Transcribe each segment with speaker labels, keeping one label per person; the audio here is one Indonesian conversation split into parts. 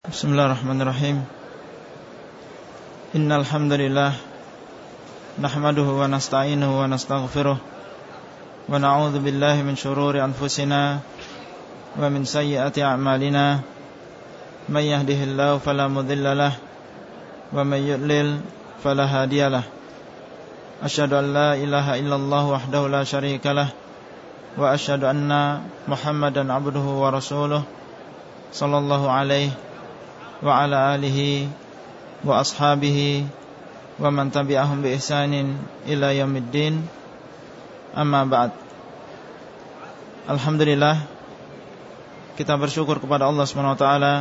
Speaker 1: Bismillahirrahmanirrahim. Innal hamdalillah nahmaduhu wa nasta'inuhu wa nastaghfiruh wa na'udzu billahi min shururi anfusina wa min sayyiati a'malina. May yahdihillahu fala wa may yudlil fala hadiyalah Ashhadu an la ilaha illallah wahdahu la syarikalah wa ashhadu anna Muhammadan abduhu wa rasuluh sallallahu alaihi wa ala alihi wa ashabihi wa man tabi'ahum bi ihsanin ila yaumiddin. Amma ba'd. Alhamdulillah kita bersyukur kepada Allah taala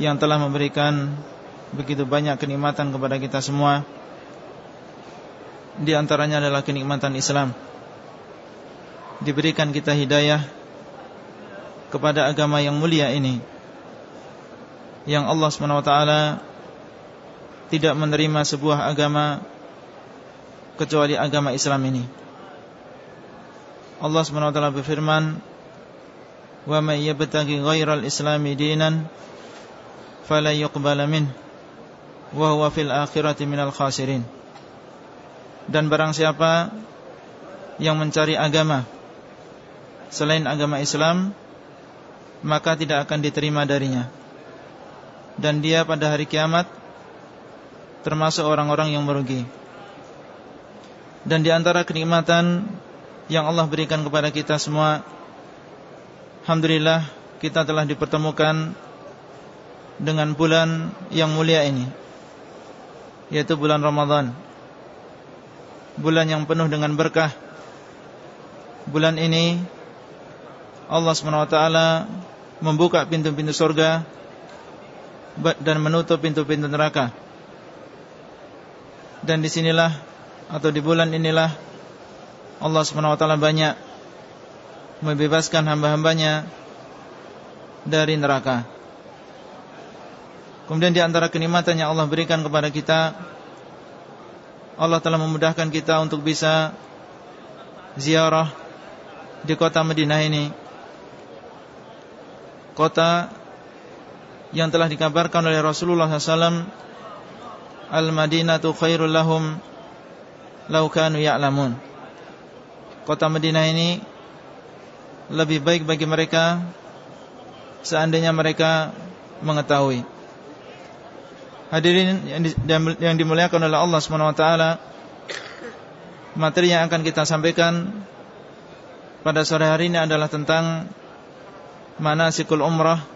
Speaker 1: yang telah memberikan begitu banyak kenikmatan kepada kita semua. Di antaranya adalah kenikmatan Islam. Diberikan kita hidayah kepada agama yang mulia ini yang Allah SWT tidak menerima sebuah agama kecuali agama Islam ini. Allah SWT berfirman, "Wa may yabtaghi ghairal islami dinan fala yuqbala min wa huwa fil akhirati minal khasirin." Dan barang siapa yang mencari agama selain agama Islam, maka tidak akan diterima darinya dan dia pada hari kiamat termasuk orang-orang yang merugi. Dan di antara kenikmatan yang Allah berikan kepada kita semua, alhamdulillah kita telah dipertemukan dengan bulan yang mulia ini, yaitu bulan Ramadan. Bulan yang penuh dengan berkah. Bulan ini Allah SWT membuka pintu-pintu surga dan menutup pintu-pintu neraka. Dan di sinilah atau di bulan inilah Allah SWT banyak membebaskan hamba-hambanya dari neraka. Kemudian di antara kenikmatan yang Allah berikan kepada kita Allah telah memudahkan kita untuk bisa ziarah di kota Madinah ini Kota yang telah dikabarkan oleh Rasulullah SAW Al-Madinatu khairul lahum Laukanu ya'lamun. Kota Madinah ini Lebih baik bagi mereka Seandainya mereka Mengetahui. Hadirin yang dimuliakan oleh Allah SWT Materi yang akan kita sampaikan Pada sore hari ini adalah tentang Manasikul umrah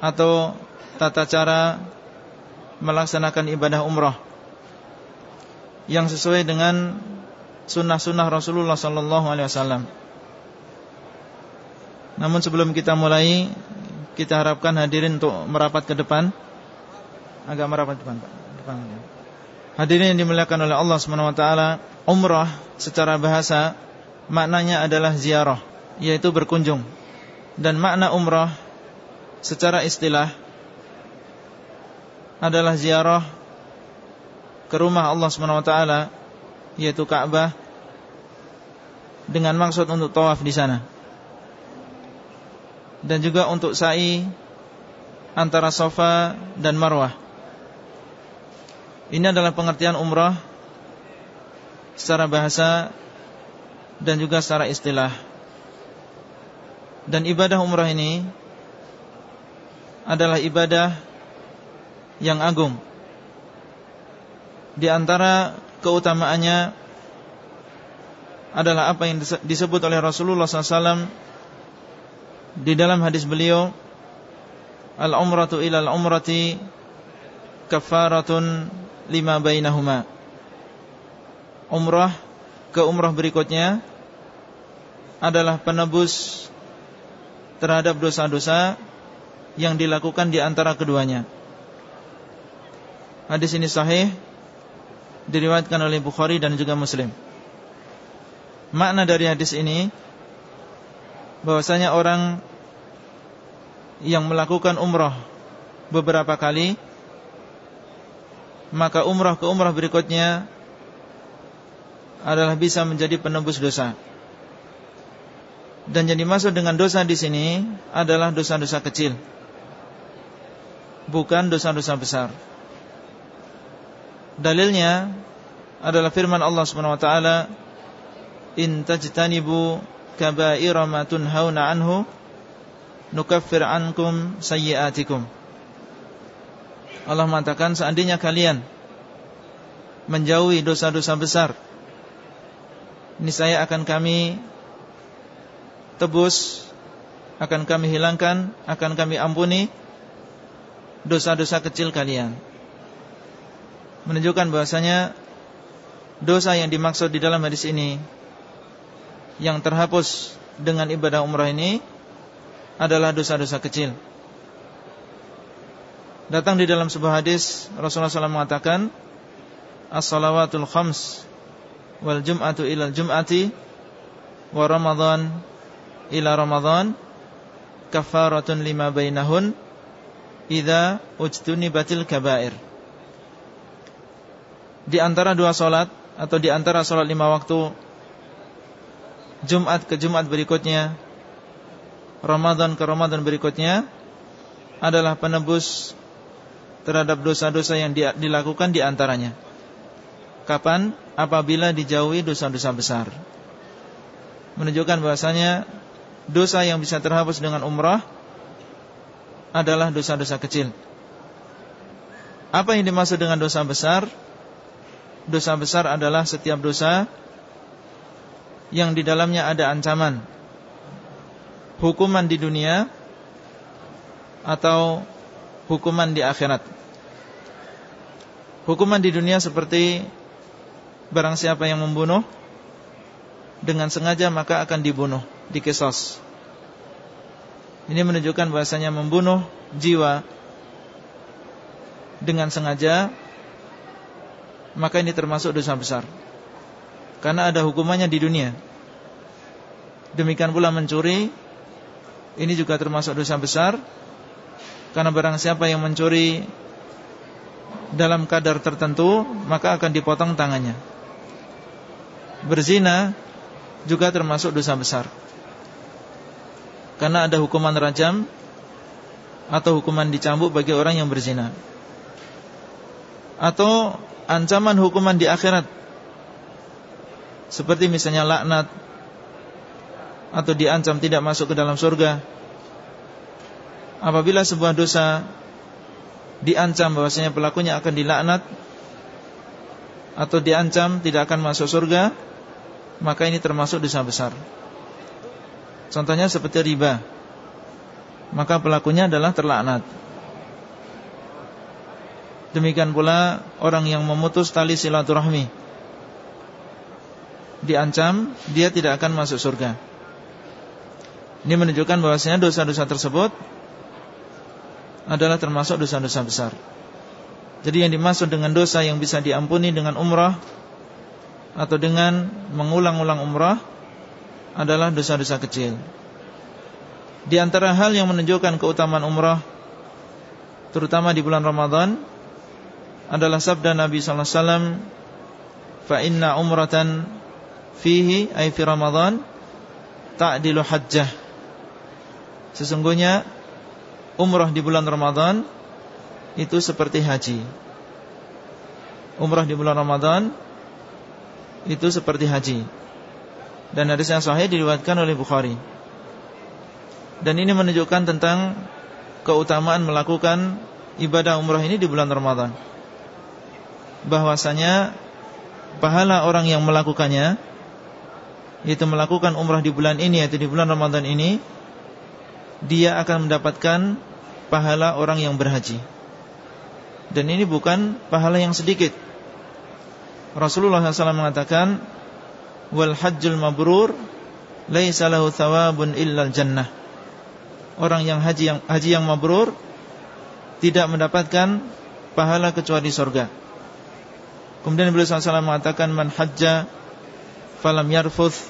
Speaker 1: atau tata cara melaksanakan ibadah umrah yang sesuai dengan sunnah-sunnah Rasulullah Sallallahu Alaihi Wasallam. Namun sebelum kita mulai, kita harapkan hadirin untuk merapat ke depan, agak merapat depan, Pak. Depan. Hadirin yang dimuliakan oleh Allah Subhanahu Wa Taala, umrah secara bahasa maknanya adalah ziarah, yaitu berkunjung. Dan makna umrah secara istilah adalah ziarah ke rumah Allah SWT yaitu Ka'bah dengan maksud untuk tawaf di sana dan juga untuk sa'i antara Safa dan Marwah. Ini adalah pengertian umrah secara bahasa dan juga secara istilah. Dan ibadah umrah ini adalah ibadah yang agung. Di antara keutamaannya adalah apa yang disebut oleh Rasulullah SAW di dalam hadis beliau, al-umratu ila al-umrati kafaratun lima bainahuma. Umrah ke umrah berikutnya adalah penebus terhadap dosa-dosa yang dilakukan di antara keduanya. Hadis ini sahih diriwayatkan oleh Bukhari dan juga Muslim. Makna dari hadis ini bahwasanya orang yang melakukan umrah beberapa kali maka umrah ke umrah berikutnya adalah bisa menjadi penebus dosa. Dan yang dimaksud dengan dosa di sini adalah dosa-dosa kecil bukan dosa-dosa besar. Dalilnya adalah firman Allah Subhanahu wa taala, "In tajtanibu kaba'ira ma tunhauna anhu, nukaffir ankum sayyi'atikum." Allah mengatakan seandainya kalian menjauhi dosa-dosa besar, ini saya akan kami tebus, akan kami hilangkan, akan kami ampuni dosa-dosa kecil kalian menunjukkan bahasanya dosa yang dimaksud di dalam hadis ini yang terhapus dengan ibadah umrah ini adalah dosa-dosa kecil. Datang di dalam sebuah hadis Rasulullah SAW mengatakan As-salawatul khams Wal jum'atu ilal jum'ati Wa ramadhan ila ramadhan Kafaratun lima bainahun Iza ujtunibatil kabair di antara dua solat atau di antara solat lima waktu Jumat ke Jumat berikutnya Ramadan ke Ramadan berikutnya adalah penebus terhadap dosa-dosa yang dilakukan di antaranya. Kapan? Apabila dijauhi dosa-dosa besar. Menunjukkan bahasanya dosa yang bisa terhapus dengan umrah adalah dosa-dosa kecil. Apa yang dimaksud dengan dosa besar? Dosa besar adalah setiap dosa yang di dalamnya ada ancaman hukuman di dunia atau hukuman di akhirat. Hukuman di dunia seperti barang siapa yang membunuh dengan sengaja maka akan dibunuh, dikesos. Ini menunjukkan bahasanya membunuh jiwa dengan sengaja maka ini termasuk dosa besar. Karena ada hukumannya di dunia. Demikian pula mencuri ini juga termasuk dosa besar karena barang siapa yang mencuri dalam kadar tertentu maka akan dipotong tangannya. Berzina juga termasuk dosa besar. Karena ada hukuman rajam atau hukuman dicambuk bagi orang yang berzina. Atau ancaman hukuman di akhirat. Seperti misalnya laknat atau diancam tidak masuk ke dalam surga. Apabila sebuah dosa diancam bahwasanya pelakunya akan dilaknat atau diancam tidak akan masuk surga maka ini termasuk dosa besar contohnya seperti riba. Maka pelakunya adalah terlaknat. Demikian pula orang yang memutus tali silaturahmi. Diancam Dia tidak akan masuk surga. Ini menunjukkan bahwasanya dosa-dosa tersebut Adalah termasuk dosa-dosa besar. Jadi yang dimaksud dengan dosa yang bisa diampuni dengan umrah Atau dengan mengulang-ulang umrah Adalah dosa-dosa kecil Di antara hal yang menunjukkan keutamaan umrah Terutama di bulan Ramadan adalah sabda Nabi sallallahu alaihi wasallam fa inna umratan fihi ay fi Ramadan ta'dilu hajjah Sesungguhnya umrah di bulan Ramadan itu seperti haji. Umrah di bulan Ramadan itu seperti haji. Dan hadis yang sahih diriwayatkan oleh Bukhari. Dan ini menunjukkan tentang keutamaan melakukan ibadah umrah ini di bulan Ramadan bahwasanya pahala orang yang melakukannya yaitu melakukan umrah di bulan ini yaitu di bulan Ramadan ini dia akan mendapatkan pahala orang yang berhaji. Dan ini bukan pahala yang sedikit. Rasulullah SAW mengatakan wal hajjul mabrur laisa lahu thawabun illa jannah. Orang yang haji yang haji yang mabrur tidak mendapatkan pahala kecuali surga. Kemudian beliau SAW mengatakan man hajja falam yarfuth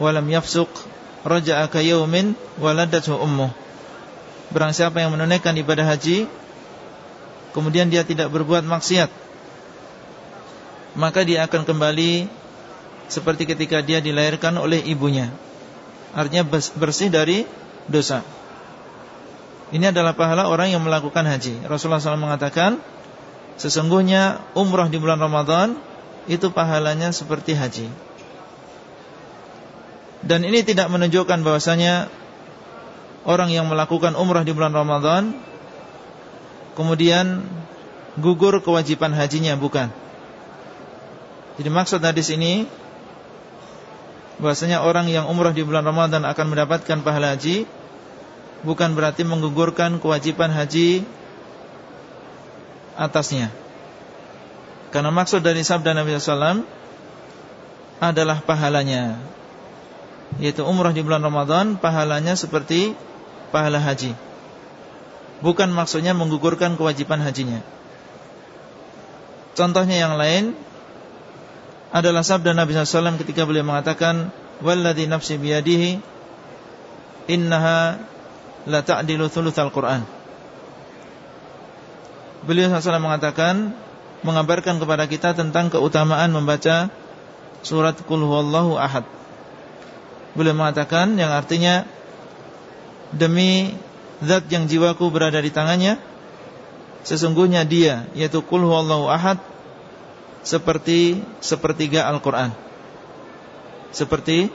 Speaker 1: walam yafsuq raja'a ka yaumin waladathu ummuh. Barang siapa yang menunaikan ibadah haji kemudian dia tidak berbuat maksiat maka dia akan kembali seperti ketika dia dilahirkan oleh ibunya. Artinya bersih dari dosa. Ini adalah pahala orang yang melakukan haji Rasulullah SAW mengatakan Sesungguhnya umrah di bulan Ramadan Itu pahalanya seperti haji Dan ini tidak menunjukkan bahwasanya Orang yang melakukan umrah di bulan Ramadan Kemudian Gugur kewajiban hajinya Bukan Jadi maksud hadis ini bahwasanya orang yang umrah di bulan Ramadan akan mendapatkan pahala haji bukan berarti menggugurkan kewajiban haji atasnya. Karena maksud dari sabda Nabi SAW adalah pahalanya, yaitu umrah di bulan Ramadan pahalanya seperti pahala haji. Bukan maksudnya menggugurkan kewajiban hajinya. Contohnya yang lain adalah sabda Nabi SAW ketika beliau mengatakan Walladhi nafsi biyadihi Innaha La ta'dilu thuluthal Quran. Beliau SAW mengatakan Mengabarkan kepada kita tentang keutamaan membaca Surat Qul Huwallahu Ahad. Beliau mengatakan yang artinya Demi Zat yang jiwaku berada di tangannya Sesungguhnya dia Yaitu Qul Huwallahu Ahad seperti sepertiga Al-Quran. Seperti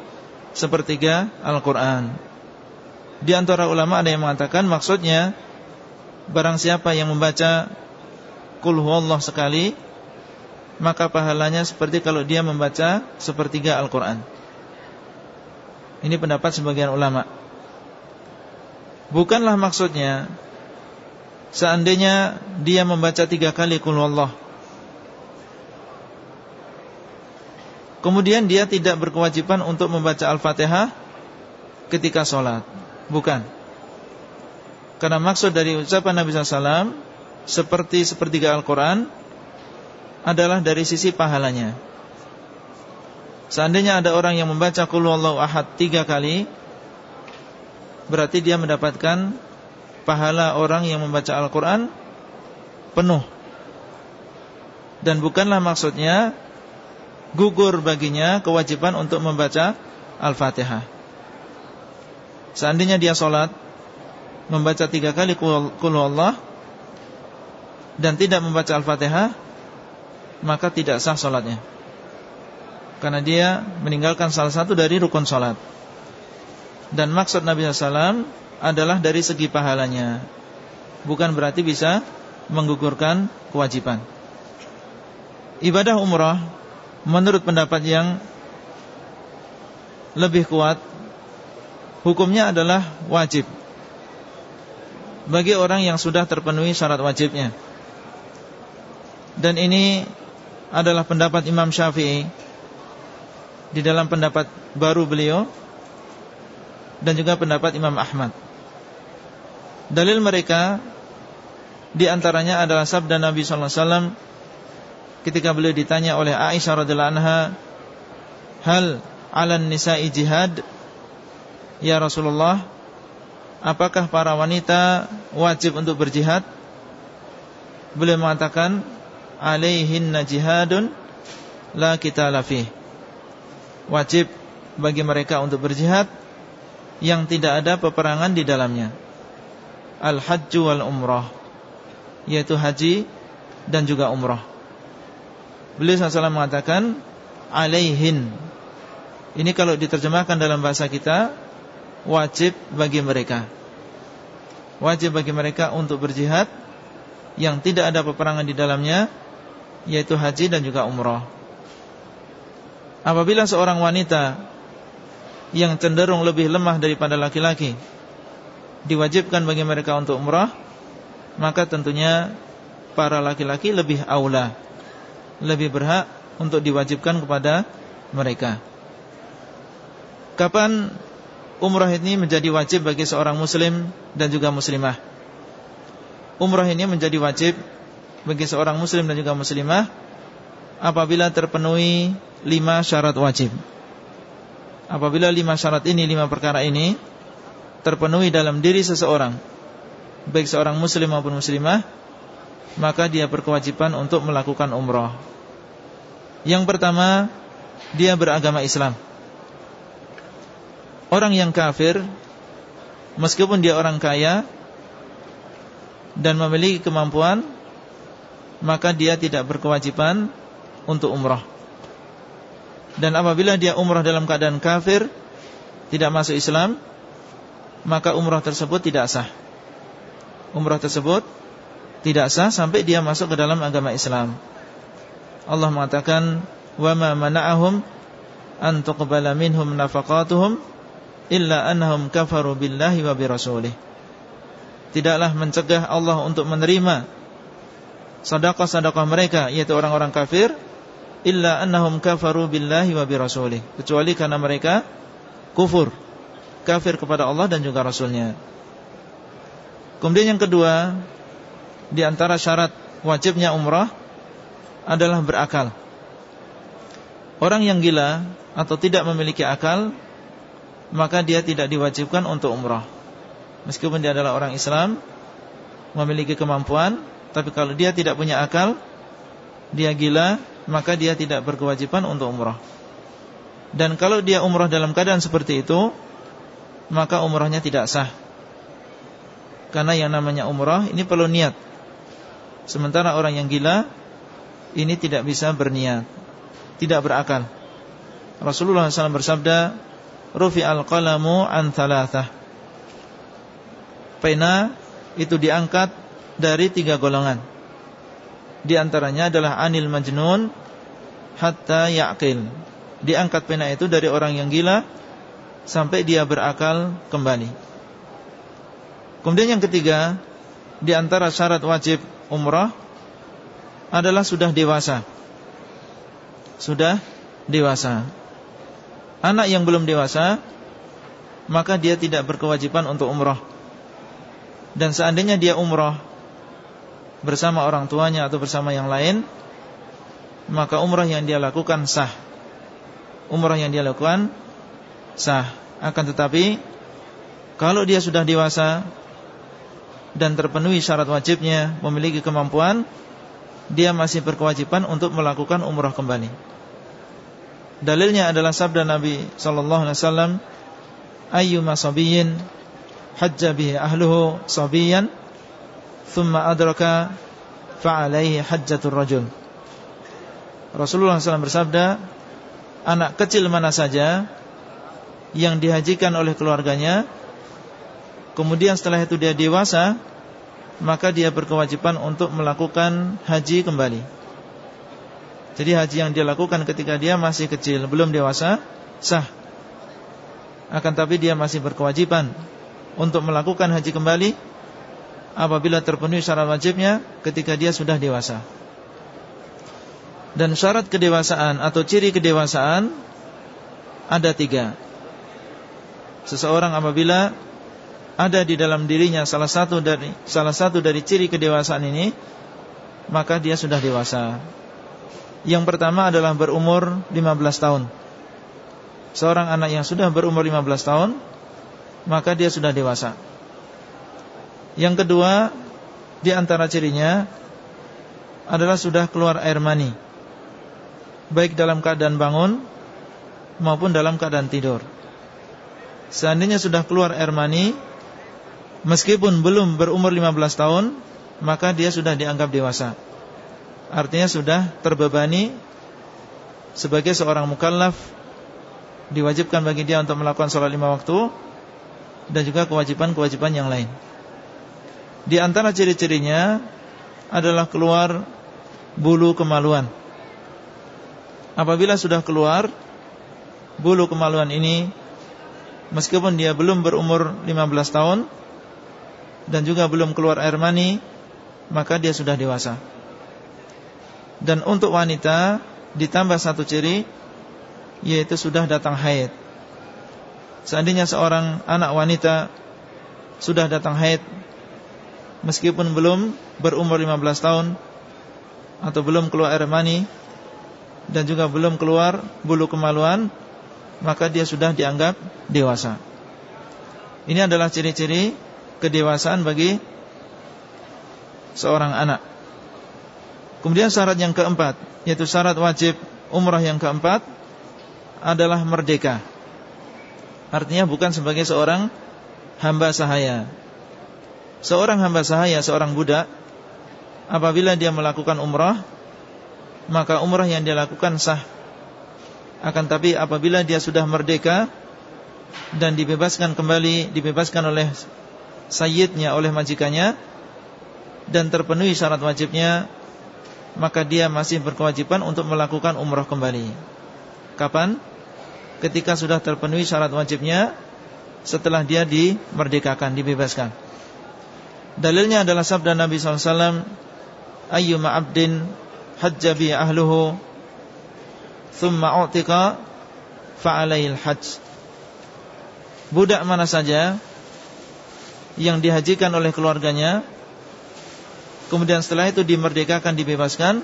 Speaker 1: sepertiga Al-Quran. Di antara ulama ada yang mengatakan maksudnya Barang siapa yang membaca Kul Allah sekali Maka pahalanya seperti kalau dia membaca Sepertiga Al-Quran. Ini pendapat sebagian ulama. Bukanlah maksudnya Seandainya dia membaca tiga kali Kul Kemudian dia tidak berkewajiban untuk membaca Al-Fatihah ketika sholat. Bukan. Karena maksud dari ucapan Nabi SAW Seperti sepertiga Al-Quran Adalah dari sisi pahalanya. Seandainya ada orang yang membaca Qulullahu Ahad tiga kali Berarti dia mendapatkan Pahala orang yang membaca Al-Quran Penuh. Dan bukanlah maksudnya gugur baginya kewajiban untuk membaca Al-Fatihah. Seandainya dia sholat membaca tiga kali Qul Allah dan tidak membaca Al-Fatihah, maka tidak sah sholatnya. Karena dia meninggalkan salah satu dari rukun sholat. Dan maksud Nabi SAW adalah dari segi pahalanya. Bukan berarti bisa menggugurkan kewajiban. Ibadah umrah menurut pendapat yang lebih kuat hukumnya adalah wajib bagi orang yang sudah terpenuhi syarat wajibnya. Dan ini adalah pendapat Imam Syafi'i di dalam pendapat baru beliau dan juga pendapat Imam Ahmad. Dalil mereka di antaranya adalah sabda Nabi sallallahu alaihi wasallam ketika beliau ditanya oleh Aisyah radhiyallahu anha, "Hal 'alan nisa'i jihad?" Ya Rasulullah, apakah para wanita wajib untuk berjihad? Beliau mengatakan, "Alaihinna jihadun la qitala fih." Wajib bagi mereka untuk berjihad yang tidak ada peperangan di dalamnya. Al-hajju wal umrah, yaitu haji dan juga umrah. Beliau SAW mengatakan alaihin. Ini kalau diterjemahkan dalam bahasa kita wajib bagi mereka. Wajib bagi mereka untuk berjihad yang tidak ada peperangan di dalamnya yaitu haji dan juga umrah. Apabila seorang wanita yang cenderung lebih lemah daripada laki-laki diwajibkan bagi mereka untuk umrah, maka tentunya para laki-laki lebih aula lebih berhak untuk diwajibkan kepada mereka. Kapan umrah ini menjadi wajib bagi seorang muslim dan juga muslimah? Umrah ini menjadi wajib bagi seorang muslim dan juga muslimah apabila terpenuhi lima syarat wajib. Apabila lima syarat ini, lima perkara ini terpenuhi dalam diri seseorang, baik seorang muslim maupun muslimah, maka dia berkewajiban untuk melakukan umrah. Yang pertama, dia beragama Islam. Orang yang kafir, meskipun dia orang kaya, dan memiliki kemampuan maka dia tidak berkewajiban untuk umrah. Dan apabila dia umrah dalam keadaan kafir, tidak masuk Islam, maka umrah tersebut tidak sah. Umrah tersebut tidak sah sampai dia masuk ke dalam agama Islam. Allah mengatakan, "Wa ma mana'ahum an tuqbala minhum nafaqatuhum illa annahum kafaru billahi wa birasulih." Tidaklah mencegah Allah untuk menerima sedekah-sedekah mereka yaitu orang-orang kafir illa annahum kafaru billahi wa birasulih kecuali karena mereka kufur kafir kepada Allah dan juga rasulnya kemudian yang kedua di antara syarat wajibnya umrah adalah berakal. Orang yang gila atau tidak memiliki akal maka dia tidak diwajibkan untuk umrah. Meskipun dia adalah orang Islam memiliki kemampuan tapi kalau dia tidak punya akal Dia gila Maka dia tidak berkewajiban untuk umrah. Dan kalau dia umrah dalam keadaan seperti itu Maka umrahnya tidak sah. Karena yang namanya umrah Ini perlu niat Sementara orang yang gila Ini tidak bisa berniat Tidak berakal Rasulullah SAW bersabda Rufi al-qalamu an thalathah Pena itu diangkat dari tiga golongan. Di antaranya adalah anil majnun hatta yaqil. Diangkat pena itu dari orang yang gila sampai dia berakal kembali. Kemudian yang ketiga, di antara syarat wajib umrah adalah sudah dewasa. Sudah dewasa. Anak yang belum dewasa maka dia tidak berkewajiban untuk umrah. Dan seandainya dia umrah bersama orang tuanya atau bersama yang lain maka umrah yang dia lakukan sah umrah yang dia lakukan sah akan tetapi kalau dia sudah dewasa dan terpenuhi syarat wajibnya memiliki kemampuan dia masih berkewajiban untuk melakukan umrah kembali. Dalilnya adalah sabda Nabi sallallahu alaihi wasallam ayyuma sabiyyin hajja bihi ahluhu sabiyan thumma adraka fa'alaihi hajjatul rajul. Rasulullah SAW bersabda Anak kecil mana saja Yang dihajikan oleh keluarganya Kemudian setelah itu dia dewasa Maka dia berkewajiban untuk melakukan haji kembali Jadi haji yang dia lakukan ketika dia masih kecil Belum dewasa Sah Akan tapi dia masih berkewajiban Untuk melakukan haji kembali apabila terpenuhi syarat wajibnya ketika dia sudah dewasa. Dan syarat kedewasaan atau ciri kedewasaan ada tiga. Seseorang apabila ada di dalam dirinya salah satu dari salah satu dari ciri kedewasaan ini, maka dia sudah dewasa. Yang pertama adalah berumur 15 tahun. Seorang anak yang sudah berumur 15 tahun, maka dia sudah dewasa. Yang kedua Di antara cirinya Adalah sudah keluar air mani Baik dalam keadaan bangun Maupun dalam keadaan tidur Seandainya sudah keluar air mani Meskipun belum berumur 15 tahun Maka dia sudah dianggap dewasa Artinya sudah terbebani Sebagai seorang mukallaf Diwajibkan bagi dia untuk melakukan sholat lima waktu Dan juga kewajiban-kewajiban yang lain di antara ciri-cirinya adalah keluar bulu kemaluan. Apabila sudah keluar bulu kemaluan ini meskipun dia belum berumur 15 tahun dan juga belum keluar air mani, maka dia sudah dewasa. Dan untuk wanita ditambah satu ciri yaitu sudah datang haid. Seandainya seorang anak wanita sudah datang haid meskipun belum berumur 15 tahun atau belum keluar air mani dan juga belum keluar bulu kemaluan maka dia sudah dianggap dewasa. Ini adalah ciri-ciri kedewasaan bagi seorang anak. Kemudian syarat yang keempat yaitu syarat wajib umrah yang keempat adalah merdeka. Artinya bukan sebagai seorang hamba sahaya Seorang hamba sahaya, seorang budak Apabila dia melakukan umrah Maka umrah yang dia lakukan sah Akan tapi apabila dia sudah merdeka Dan dibebaskan kembali Dibebaskan oleh Sayyidnya, oleh majikannya Dan terpenuhi syarat wajibnya Maka dia masih berkewajiban Untuk melakukan umrah kembali. Kapan? Ketika sudah terpenuhi syarat wajibnya Setelah dia dimerdekakan, dibebaskan. Dalilnya adalah sabda Nabi SAW Ayyuma abdin hajjabi ahluhu Thumma u'tika Fa'alayil hajj. Budak mana saja Yang dihajikan oleh keluarganya. Kemudian setelah itu dimerdekakan, dibebaskan.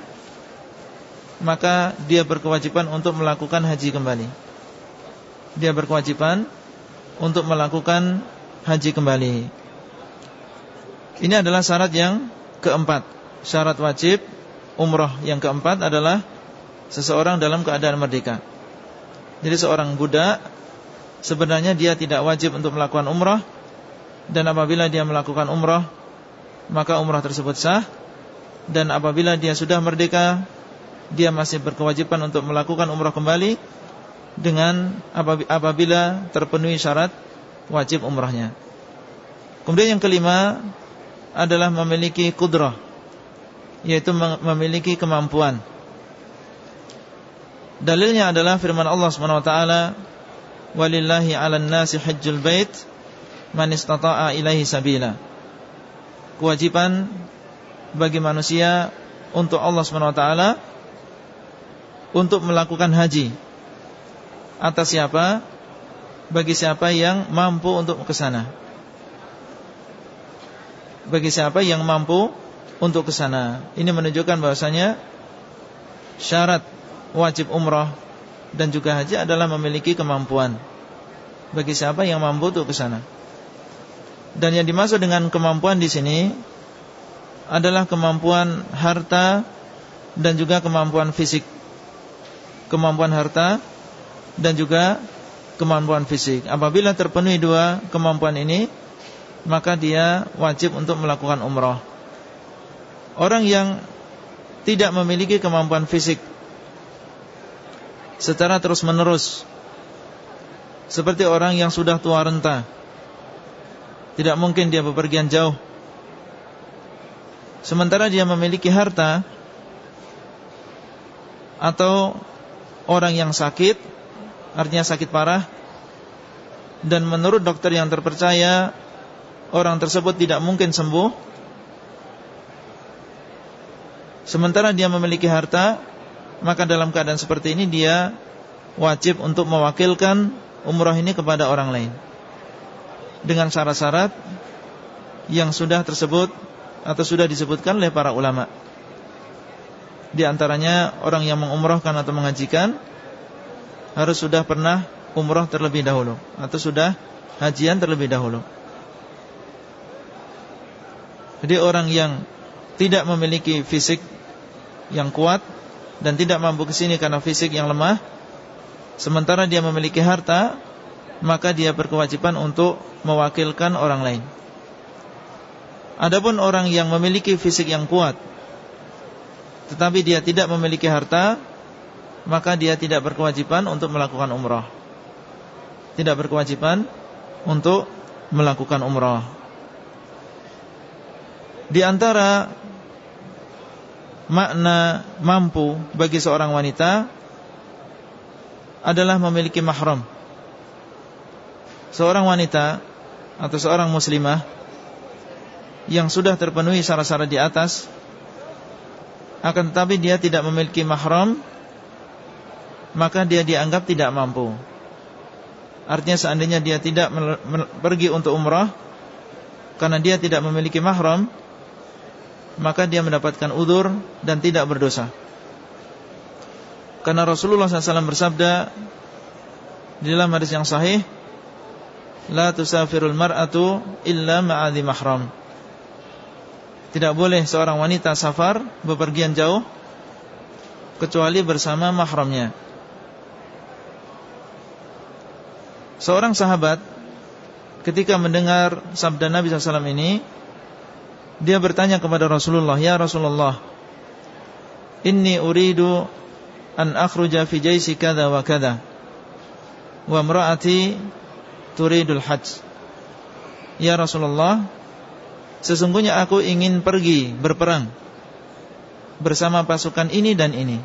Speaker 1: Maka dia berkewajiban untuk melakukan haji kembali. Dia berkewajiban Untuk melakukan haji kembali. Ini adalah syarat yang keempat. Syarat wajib umroh yang keempat adalah Seseorang dalam keadaan merdeka. Jadi seorang budak Sebenarnya dia tidak wajib untuk melakukan umroh Dan apabila dia melakukan umroh Maka umroh tersebut sah. Dan apabila dia sudah merdeka Dia masih berkewajiban untuk melakukan umroh kembali Dengan apabila terpenuhi syarat wajib umrohnya Kemudian yang kelima adalah memiliki kudrah yaitu memiliki kemampuan. Dalilnya adalah firman Allah taala walillahi 'alan nasi hajjul bait man istata'a ilaihi sabila. Kewajiban bagi manusia untuk Allah taala untuk melakukan haji. Atas siapa? Bagi siapa yang mampu untuk ke sana bagi siapa yang mampu untuk ke sana. Ini menunjukkan bahwasanya syarat wajib umrah dan juga haji adalah memiliki kemampuan. Bagi siapa yang mampu untuk ke sana. Dan yang dimaksud dengan kemampuan di sini adalah kemampuan harta dan juga kemampuan fisik. Kemampuan harta dan juga kemampuan fisik. Apabila terpenuhi dua kemampuan ini, maka dia wajib untuk melakukan umrah. Orang yang tidak memiliki kemampuan fisik secara terus-menerus seperti orang yang sudah tua renta tidak mungkin dia bepergian jauh. Sementara dia memiliki harta atau orang yang sakit artinya sakit parah dan menurut dokter yang terpercaya orang tersebut tidak mungkin sembuh. Sementara dia memiliki harta Maka dalam keadaan seperti ini dia Wajib untuk mewakilkan Umrah ini kepada orang lain Dengan syarat-syarat Yang sudah tersebut Atau sudah disebutkan oleh para ulama. Di antaranya Orang yang mengumrahkan atau mengajikan Harus sudah pernah Umrah terlebih dahulu Atau sudah hajian terlebih dahulu. Jadi orang yang tidak memiliki fisik yang kuat dan tidak mampu ke sini karena fisik yang lemah, sementara dia memiliki harta, maka dia berkewajiban untuk mewakilkan orang lain. Adapun orang yang memiliki fisik yang kuat tetapi dia tidak memiliki harta, maka dia tidak berkewajiban untuk melakukan umrah. Tidak berkewajiban untuk melakukan umrah. Di antara makna mampu bagi seorang wanita adalah memiliki mahram. Seorang wanita atau seorang muslimah yang sudah terpenuhi syarat-syarat di atas akan tetapi dia tidak memiliki mahram maka dia dianggap tidak mampu. Artinya seandainya dia tidak pergi untuk umrah karena dia tidak memiliki mahram maka dia mendapatkan udur dan tidak berdosa. Karena Rasulullah SAW bersabda di dalam hadis yang sahih, La tusafirul mar'atu illa ma'adhi mahram. Tidak boleh seorang wanita safar bepergian jauh kecuali bersama mahramnya. Seorang sahabat ketika mendengar sabda Nabi SAW ini Dia bertanya kepada Rasulullah Ya Rasulullah Inni uridu An akhruja fi jaisi kada wa kada Wa mra'ati Turidul hajj. Ya Rasulullah Sesungguhnya aku ingin pergi berperang Bersama pasukan ini dan ini.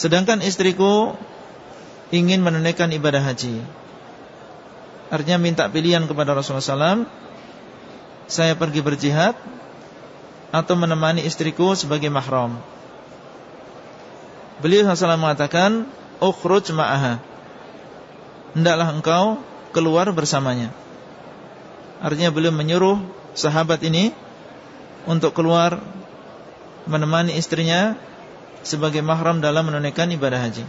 Speaker 1: Sedangkan istriku Ingin menunaikan ibadah haji. Artinya minta pilihan kepada Rasulullah SAW Saya pergi berjihad Atau menemani istriku sebagai mahram. Beliau SAW mengatakan Ukhruj ma'aha Hendaklah engkau keluar bersamanya Artinya beliau menyuruh sahabat ini Untuk keluar Menemani istrinya Sebagai mahram dalam menunaikan ibadah haji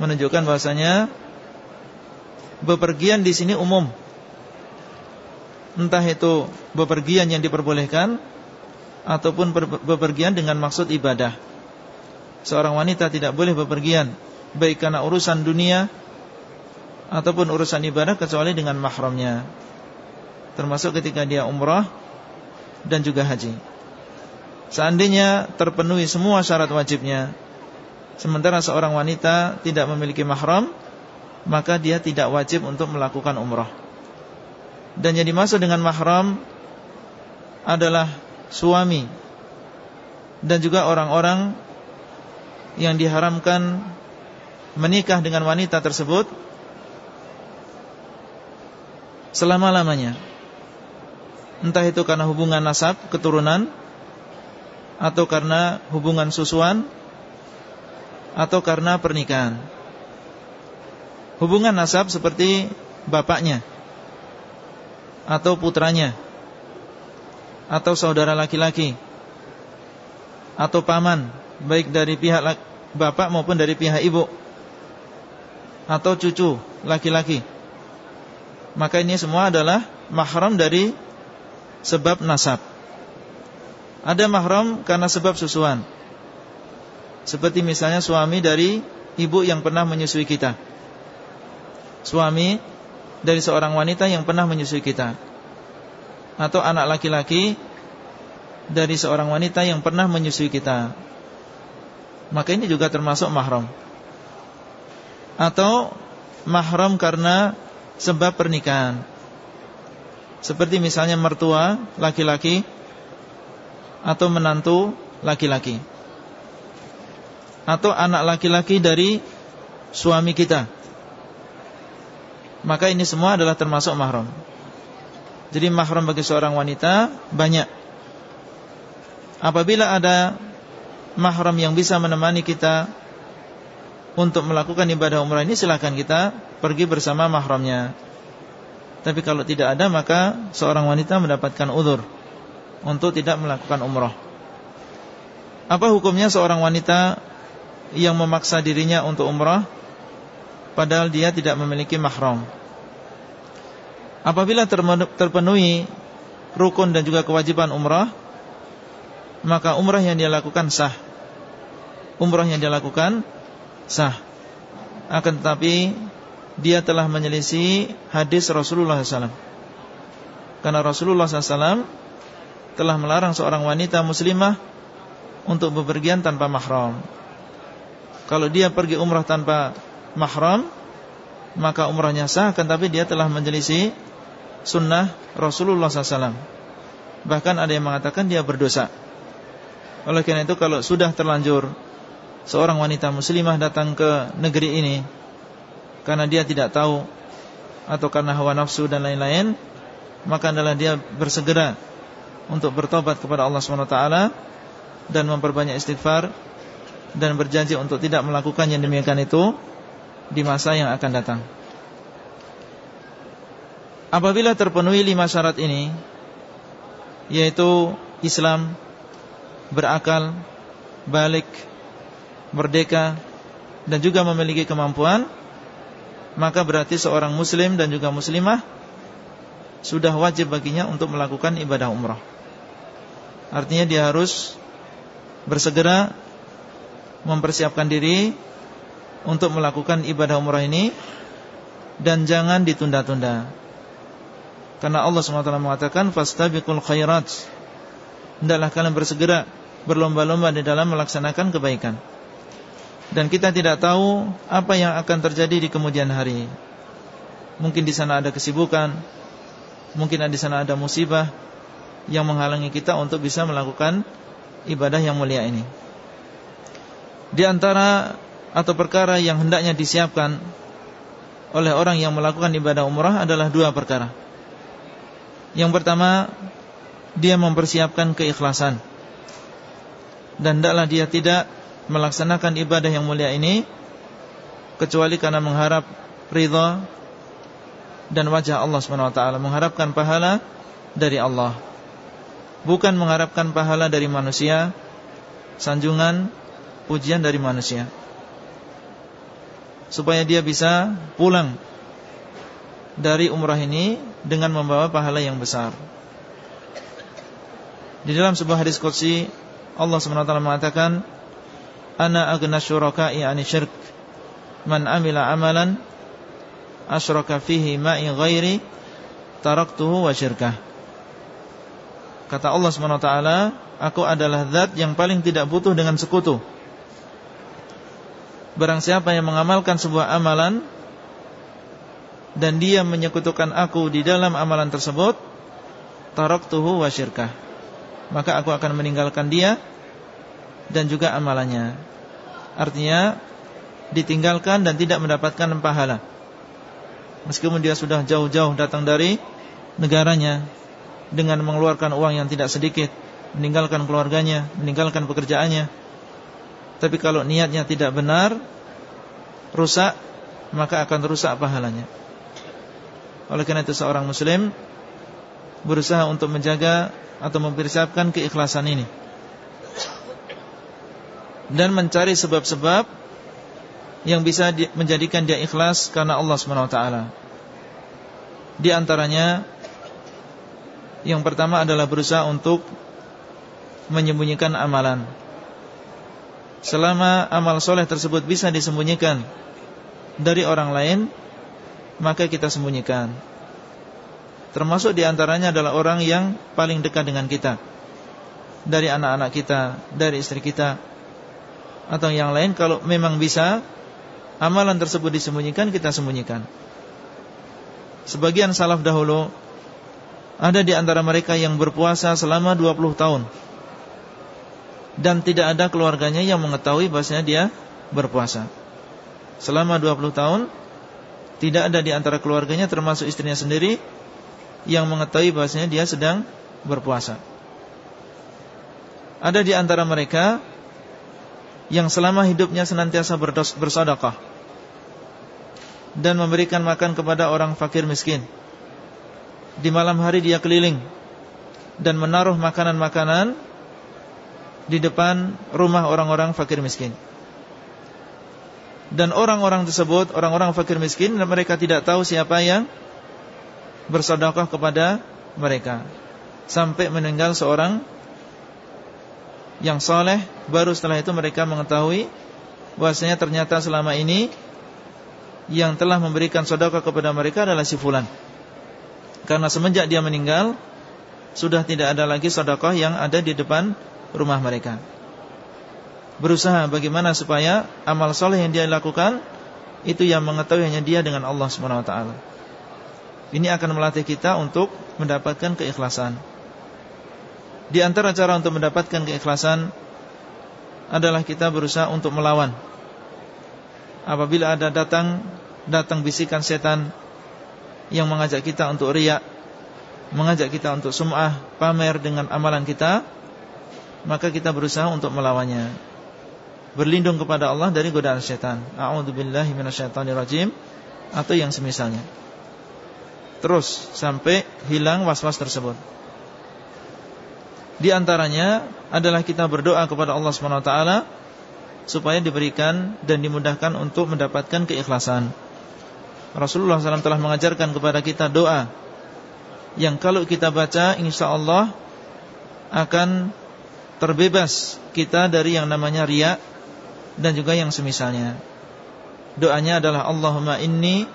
Speaker 1: Menunjukkan bahasanya bepergian di sini umum. Entah itu bepergian yang diperbolehkan ataupun bepergian dengan maksud ibadah. Seorang wanita tidak boleh bepergian baik karena urusan dunia ataupun urusan ibadah kecuali dengan mahramnya. Termasuk ketika dia umrah dan juga haji. Seandainya terpenuhi semua syarat wajibnya Sementara seorang wanita tidak memiliki mahram maka dia tidak wajib untuk melakukan umrah. Dan yang dimaksud dengan mahram adalah suami dan juga orang-orang yang diharamkan menikah dengan wanita tersebut selama-lamanya. Entah itu karena hubungan nasab, keturunan atau karena hubungan susuan atau karena pernikahan hubungan nasab seperti bapaknya atau putranya atau saudara laki-laki atau paman baik dari pihak bapak maupun dari pihak ibu atau cucu laki-laki maka ini semua adalah mahram dari sebab nasab. Ada mahram karena sebab susuan. Seperti misalnya suami dari ibu yang pernah menyusui kita. Suami dari seorang wanita yang pernah menyusui kita. Atau anak laki-laki dari seorang wanita yang pernah menyusui kita. Maka ini juga termasuk mahram. Atau mahram karena sebab pernikahan Seperti misalnya mertua laki-laki Atau menantu laki-laki Atau anak laki-laki dari suami kita maka ini semua adalah termasuk mahram. Jadi mahram bagi seorang wanita banyak. Apabila ada mahram yang bisa menemani kita untuk melakukan ibadah umrah ini silakan kita pergi bersama mahramnya. Tapi kalau tidak ada maka seorang wanita mendapatkan udur untuk tidak melakukan umrah. Apa hukumnya seorang wanita yang memaksa dirinya untuk umrah padahal dia tidak memiliki mahram. Apabila terpenuhi rukun dan juga kewajiban umrah, maka umrah yang dia lakukan sah. Umrah yang dia lakukan sah. Akan tetapi dia telah menyelisih hadis Rasulullah SAW. Karena Rasulullah SAW telah melarang seorang wanita muslimah untuk bepergian tanpa mahram. Kalau dia pergi umrah tanpa mahram maka umrahnya sah kan tapi dia telah menjelisih sunnah Rasulullah SAW bahkan ada yang mengatakan dia berdosa oleh karena itu kalau sudah terlanjur seorang wanita muslimah datang ke negeri ini karena dia tidak tahu atau karena hawa nafsu dan lain-lain maka adalah dia bersegera untuk bertobat kepada Allah SWT dan memperbanyak istighfar dan berjanji untuk tidak melakukan yang demikian itu di masa yang akan datang. Apabila terpenuhi lima syarat ini Yaitu Islam Berakal Balik Merdeka Dan juga memiliki kemampuan Maka berarti seorang muslim dan juga muslimah Sudah wajib baginya untuk melakukan ibadah umrah. Artinya dia harus Bersegera Mempersiapkan diri untuk melakukan ibadah umrah ini dan jangan ditunda-tunda. Karena Allah SWT mengatakan Fastabiqul khairat. Hendaklah kalian bersegera Berlomba-lomba di dalam melaksanakan kebaikan Dan kita tidak tahu Apa yang akan terjadi di kemudian hari. Mungkin di sana ada kesibukan Mungkin di sana ada musibah Yang menghalangi kita untuk bisa melakukan Ibadah yang mulia ini. Di antara Atau perkara yang hendaknya disiapkan Oleh orang yang melakukan ibadah umrah Adalah dua perkara. Yang pertama Dia mempersiapkan keikhlasan. Dan tidaklah dia tidak Melaksanakan ibadah yang mulia ini Kecuali karena mengharap Ridha Dan wajah Allah SWT Mengharapkan pahala dari Allah Bukan mengharapkan pahala dari manusia Sanjungan Pujian dari manusia Supaya dia bisa pulang Dari umrah ini dengan membawa pahala yang besar. Di dalam sebuah hadis qudsi Allah SWT mengatakan Ana agna syuraka'i ani syirk. Man amila amalan Asyraka fihi ma'i ghairi Taraktuhu wa syirkah. Kata Allah SWT Aku adalah zat yang paling tidak butuh dengan sekutu. Barang siapa yang mengamalkan sebuah amalan dan dia menyekutukan aku di dalam amalan tersebut taraktuhu wa syirkah. Maka aku akan meninggalkan dia dan juga amalannya. Artinya ditinggalkan dan tidak mendapatkan pahala. Meskipun dia sudah jauh-jauh datang dari negaranya dengan mengeluarkan uang yang tidak sedikit meninggalkan keluarganya meninggalkan pekerjaannya. Tapi kalau niatnya tidak benar rusak maka akan rusak pahalanya. Oleh karena itu seorang muslim berusaha untuk menjaga atau mempersiapkan keikhlasan ini dan mencari sebab-sebab yang bisa menjadikan dia ikhlas karena Allah SWT. Di antaranya yang pertama adalah berusaha untuk menyembunyikan amalan. Selama amal soleh tersebut bisa disembunyikan dari orang lain, maka kita sembunyikan. Termasuk di antaranya adalah orang yang paling dekat dengan kita Dari anak-anak kita Dari istri kita Atau yang lain kalau memang bisa Amalan tersebut disembunyikan Kita sembunyikan. Sebagian salaf dahulu Ada di antara mereka yang berpuasa Selama 20 tahun. Dan tidak ada keluarganya Yang mengetahui bahasanya dia berpuasa. Selama 20 tahun tidak ada di antara keluarganya termasuk istrinya sendiri Yang mengetahui bahasanya dia sedang berpuasa. Ada di antara mereka Yang selama hidupnya senantiasa bersodakah Dan memberikan makan kepada orang fakir miskin. Di malam hari dia keliling Dan menaruh makanan-makanan Di depan rumah orang-orang fakir miskin. Dan orang-orang tersebut Orang-orang fakir miskin Mereka tidak tahu siapa yang Bersedekah kepada mereka. Sampai meninggal seorang Yang soleh Baru setelah itu mereka mengetahui bahwasanya ternyata selama ini Yang telah memberikan sedekah kepada mereka adalah si fulan Karena semenjak dia meninggal Sudah tidak ada lagi sedekah yang ada di depan rumah mereka berusaha bagaimana supaya amal soleh yang dia lakukan itu yang mengetahui hanya dia dengan Allah Taala. Ini akan melatih kita untuk mendapatkan keikhlasan. Di antara cara untuk mendapatkan keikhlasan adalah kita berusaha untuk melawan. Apabila ada datang datang bisikan setan yang mengajak kita untuk riak, mengajak kita untuk sum'ah, pamer dengan amalan kita, maka kita berusaha untuk melawannya berlindung kepada Allah dari godaan setan. A'udzubillahi minasyaitonirrajim atau yang semisalnya. Terus sampai hilang was-was tersebut. Di antaranya adalah kita berdoa kepada Allah Subhanahu wa taala supaya diberikan dan dimudahkan untuk mendapatkan keikhlasan. Rasulullah SAW telah mengajarkan kepada kita doa yang kalau kita baca insya Allah akan terbebas kita dari yang namanya riak dan juga yang semisalnya. Doanya adalah Allahumma inni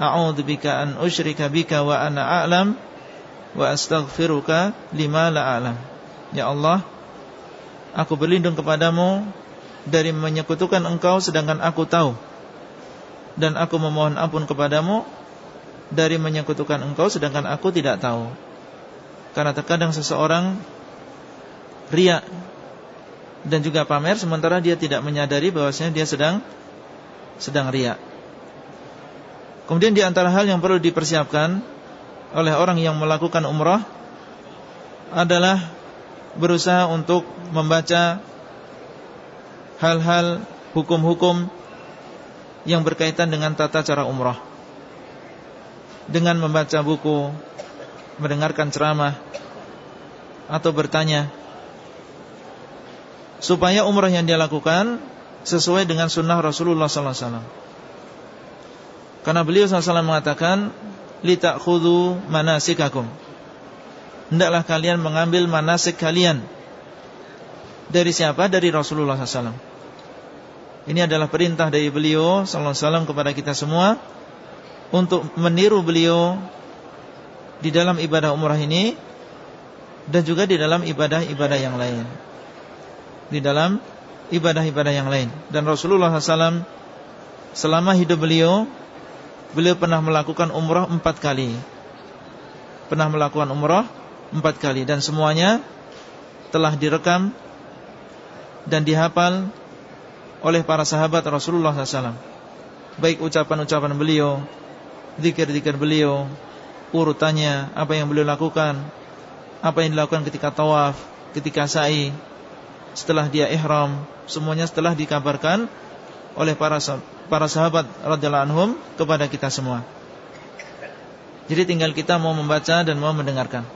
Speaker 1: a'udzubika an usyrika bika wa ana a'lam wa astaghfiruka lima la a'lam. Ya Allah, aku berlindung kepadamu dari menyekutukan engkau sedangkan aku tahu dan aku memohon ampun kepadamu dari menyekutukan engkau sedangkan aku tidak tahu. Karena terkadang seseorang riak dan juga pamer sementara dia tidak menyadari bahwasanya dia sedang sedang riak. Kemudian di antara hal yang perlu dipersiapkan oleh orang yang melakukan umrah adalah berusaha untuk membaca hal-hal hukum-hukum yang berkaitan dengan tata cara umrah. Dengan membaca buku, mendengarkan ceramah atau bertanya supaya umrah yang dia lakukan sesuai dengan sunnah Rasulullah sallallahu alaihi wasallam. Karena beliau SAW mengatakan Litakhudhu manasikakum. Hendaklah kalian mengambil manasik kalian. Dari siapa? Dari Rasulullah SAW Ini adalah perintah dari beliau SAW kepada kita semua Untuk meniru beliau Di dalam ibadah umrah ini Dan juga di dalam ibadah-ibadah yang lain. Di dalam ibadah-ibadah yang lain. Dan Rasulullah SAW Selama hidup beliau Beliau pernah melakukan umrah empat kali. Pernah melakukan umrah empat kali. Dan semuanya telah direkam Dan dihafal oleh para sahabat Rasulullah SAW Baik ucapan-ucapan beliau Zikir-zikir beliau Urutannya Apa yang beliau lakukan Apa yang dilakukan ketika tawaf Ketika sa'i Setelah dia ihram Semuanya setelah dikabarkan Oleh para para sahabat radhiyallahu anhum kepada kita semua. Jadi tinggal kita mau membaca dan mau mendengarkan.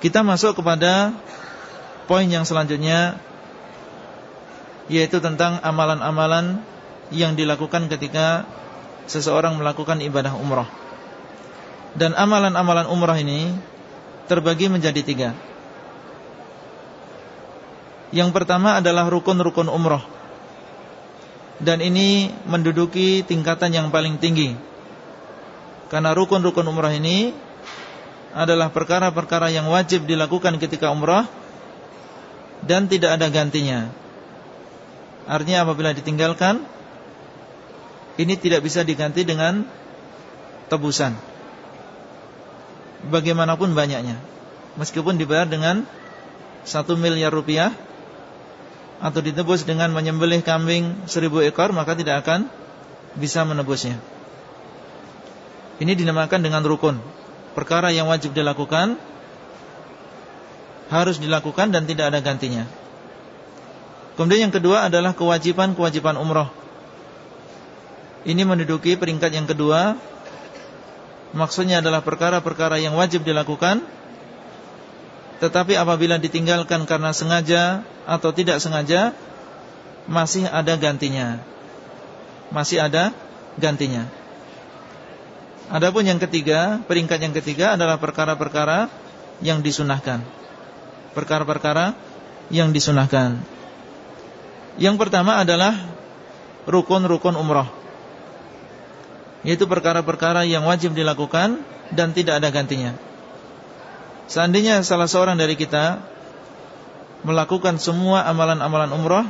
Speaker 1: Kita masuk kepada poin yang selanjutnya yaitu tentang amalan-amalan yang dilakukan ketika seseorang melakukan ibadah umrah. Dan amalan-amalan umrah ini terbagi menjadi tiga. Yang pertama adalah rukun-rukun umrah dan ini menduduki tingkatan yang paling tinggi. Karena rukun-rukun umrah ini adalah perkara-perkara yang wajib dilakukan ketika umrah dan tidak ada gantinya. Artinya apabila ditinggalkan ini tidak bisa diganti dengan tebusan. Bagaimanapun banyaknya. Meskipun dibayar dengan satu miliar rupiah atau ditebus dengan menyembelih kambing seribu ekor maka tidak akan bisa menebusnya. Ini dinamakan dengan rukun. Perkara yang wajib dilakukan harus dilakukan dan tidak ada gantinya. Kemudian yang kedua adalah kewajiban-kewajiban umroh. Ini menduduki peringkat yang kedua. Maksudnya adalah perkara-perkara yang wajib dilakukan tetapi apabila ditinggalkan karena sengaja atau tidak sengaja Masih ada gantinya. Masih ada gantinya. Adapun yang ketiga Peringkat yang ketiga adalah perkara-perkara Yang disunahkan. Perkara-perkara yang disunahkan. Yang pertama adalah Rukun-rukun umrah. Yaitu perkara-perkara yang wajib dilakukan Dan tidak ada gantinya Seandainya salah seorang dari kita melakukan semua amalan-amalan umrah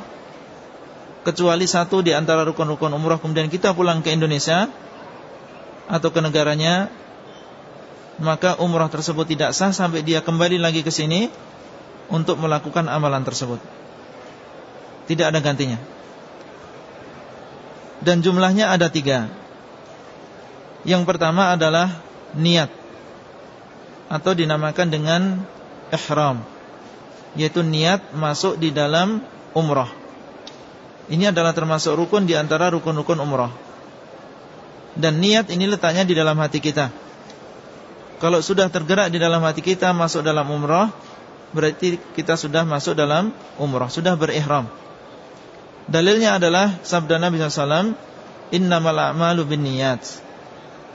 Speaker 1: kecuali satu di antara rukun-rukun umrah kemudian kita pulang ke Indonesia atau ke negaranya maka umrah tersebut tidak sah sampai dia kembali lagi ke sini untuk melakukan amalan tersebut. Tidak ada gantinya. Dan jumlahnya ada tiga. Yang pertama adalah niat atau dinamakan dengan ihram yaitu niat masuk di dalam umrah. Ini adalah termasuk rukun di antara rukun-rukun umrah. Dan niat ini letaknya di dalam hati kita. Kalau sudah tergerak di dalam hati kita masuk dalam umrah, berarti kita sudah masuk dalam umrah, sudah berihram. Dalilnya adalah sabda Nabi SAW, Innamal a'malu bin niyat.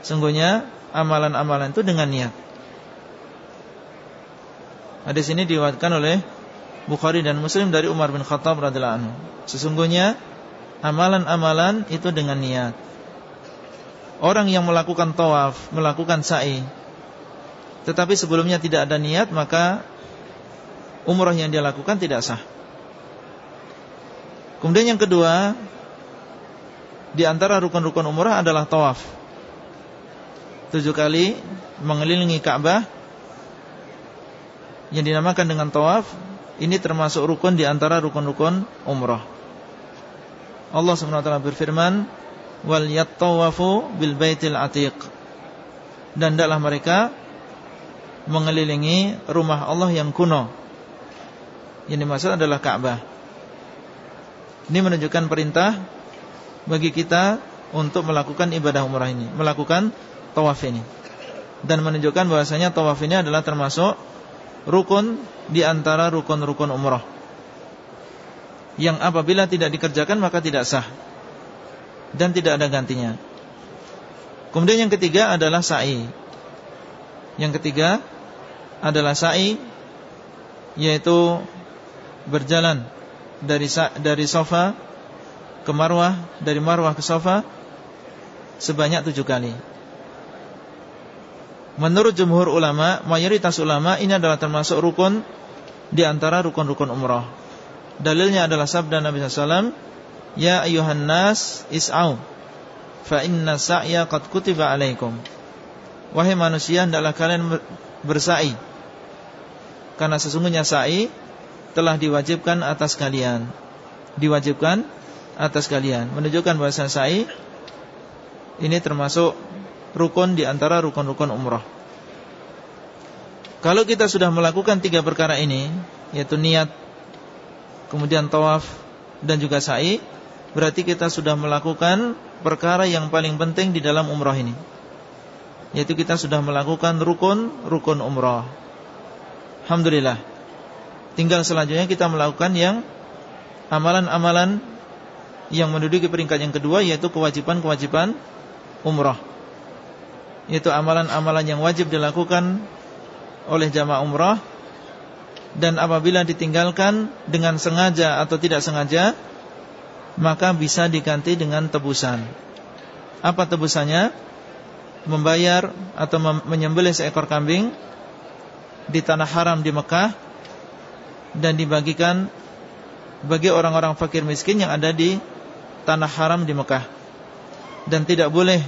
Speaker 1: Sungguhnya amalan-amalan itu dengan niat. Hadis ini diwakilkan oleh Bukhari dan Muslim dari Umar bin Khattab radhiyallahu anhu. Sesungguhnya amalan-amalan itu dengan niat. Orang yang melakukan tawaf, melakukan sa'i, tetapi sebelumnya tidak ada niat, maka umrah yang dia lakukan tidak sah. Kemudian yang kedua, di antara rukun-rukun umrah adalah tawaf. Tujuh kali mengelilingi Ka'bah yang dinamakan dengan tawaf, ini termasuk rukun di antara rukun-rukun umrah. Allah SWT berfirman, "Wal yattawafu bil baitil atiq." Dan hendaklah mereka mengelilingi rumah Allah yang kuno. Yang dimaksud adalah Ka'bah. Ini menunjukkan perintah bagi kita untuk melakukan ibadah umrah ini, melakukan tawaf ini. Dan menunjukkan bahwasanya tawaf ini adalah termasuk rukun di antara rukun-rukun umrah. Yang apabila tidak dikerjakan maka tidak sah dan tidak ada gantinya. Kemudian yang ketiga adalah sa'i. Yang ketiga adalah sa'i yaitu berjalan dari dari sofa ke marwah, dari marwah ke sofa sebanyak tujuh kali. Menurut jumhur ulama, mayoritas ulama ini adalah termasuk rukun di antara rukun-rukun umrah. Dalilnya adalah sabda Nabi SAW, Ya ayuhan nas is'au, fa inna sa'ya qad kutiba alaikum. Wahai manusia, hendaklah kalian bersa'i. Karena sesungguhnya sa'i telah diwajibkan atas kalian. Diwajibkan atas kalian. Menunjukkan bahwa sa'i ini termasuk rukun di antara rukun-rukun umrah. Kalau kita sudah melakukan tiga perkara ini, yaitu niat, kemudian tawaf dan juga sa'i, berarti kita sudah melakukan perkara yang paling penting di dalam umrah ini. Yaitu kita sudah melakukan rukun-rukun umrah. Alhamdulillah. Tinggal selanjutnya kita melakukan yang amalan-amalan yang menduduki peringkat yang kedua yaitu kewajiban-kewajiban umrah yaitu amalan-amalan yang wajib dilakukan oleh jamaah umrah dan apabila ditinggalkan dengan sengaja atau tidak sengaja maka bisa diganti dengan tebusan. Apa tebusannya? Membayar atau menyembelih seekor kambing di tanah haram di Mekah dan dibagikan bagi orang-orang fakir miskin yang ada di tanah haram di Mekah. Dan tidak boleh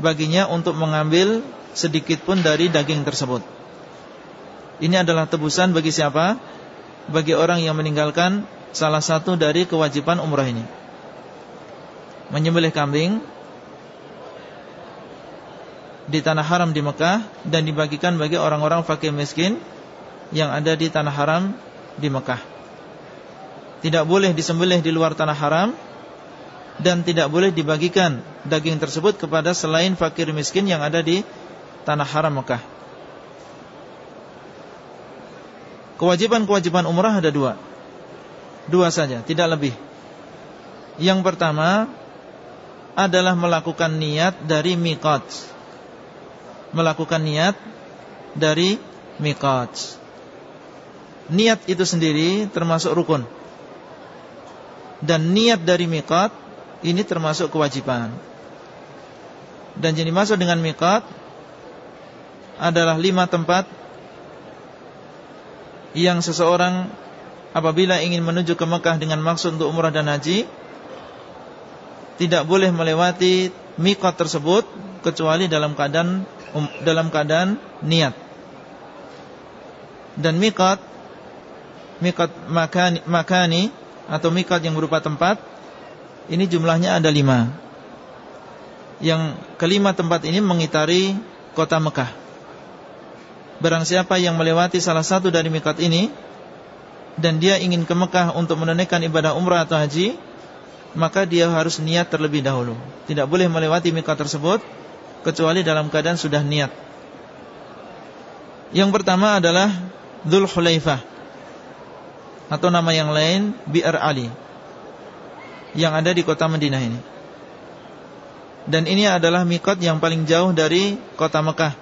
Speaker 1: baginya untuk mengambil sedikit pun dari daging tersebut. Ini adalah tebusan bagi siapa? Bagi orang yang meninggalkan salah satu dari kewajiban umrah ini. Menyembelih kambing di tanah haram di Mekah dan dibagikan bagi orang-orang fakir miskin yang ada di tanah haram di Mekah. Tidak boleh disembelih di luar tanah haram dan tidak boleh dibagikan daging tersebut kepada selain fakir miskin yang ada di tanah haram Mekah. Kewajiban-kewajiban umrah ada dua. Dua saja, tidak lebih. Yang pertama Adalah melakukan niat dari miqat. Melakukan niat dari miqat. Niat itu sendiri termasuk rukun. Dan niat dari miqat ini termasuk kewajiban. Dan jadi masuk dengan miqat adalah lima tempat yang seseorang apabila ingin menuju ke Mekah dengan maksud untuk umrah dan haji tidak boleh melewati miqat tersebut kecuali dalam keadaan um, dalam keadaan niat. Dan miqat miqat makani, makani atau miqat yang berupa tempat ini jumlahnya ada lima. Yang kelima tempat ini mengitari kota Mekah. Barang siapa yang melewati salah satu dari mikat ini Dan dia ingin ke Mekah untuk menunaikan ibadah umrah atau haji Maka dia harus niat terlebih dahulu. Tidak boleh melewati mikat tersebut Kecuali dalam keadaan sudah niat. Yang pertama adalah Dhul Hulaifah Atau nama yang lain Bi'ar Ali yang ada di kota Madinah ini. Dan ini adalah mikot yang paling jauh dari kota Mekah.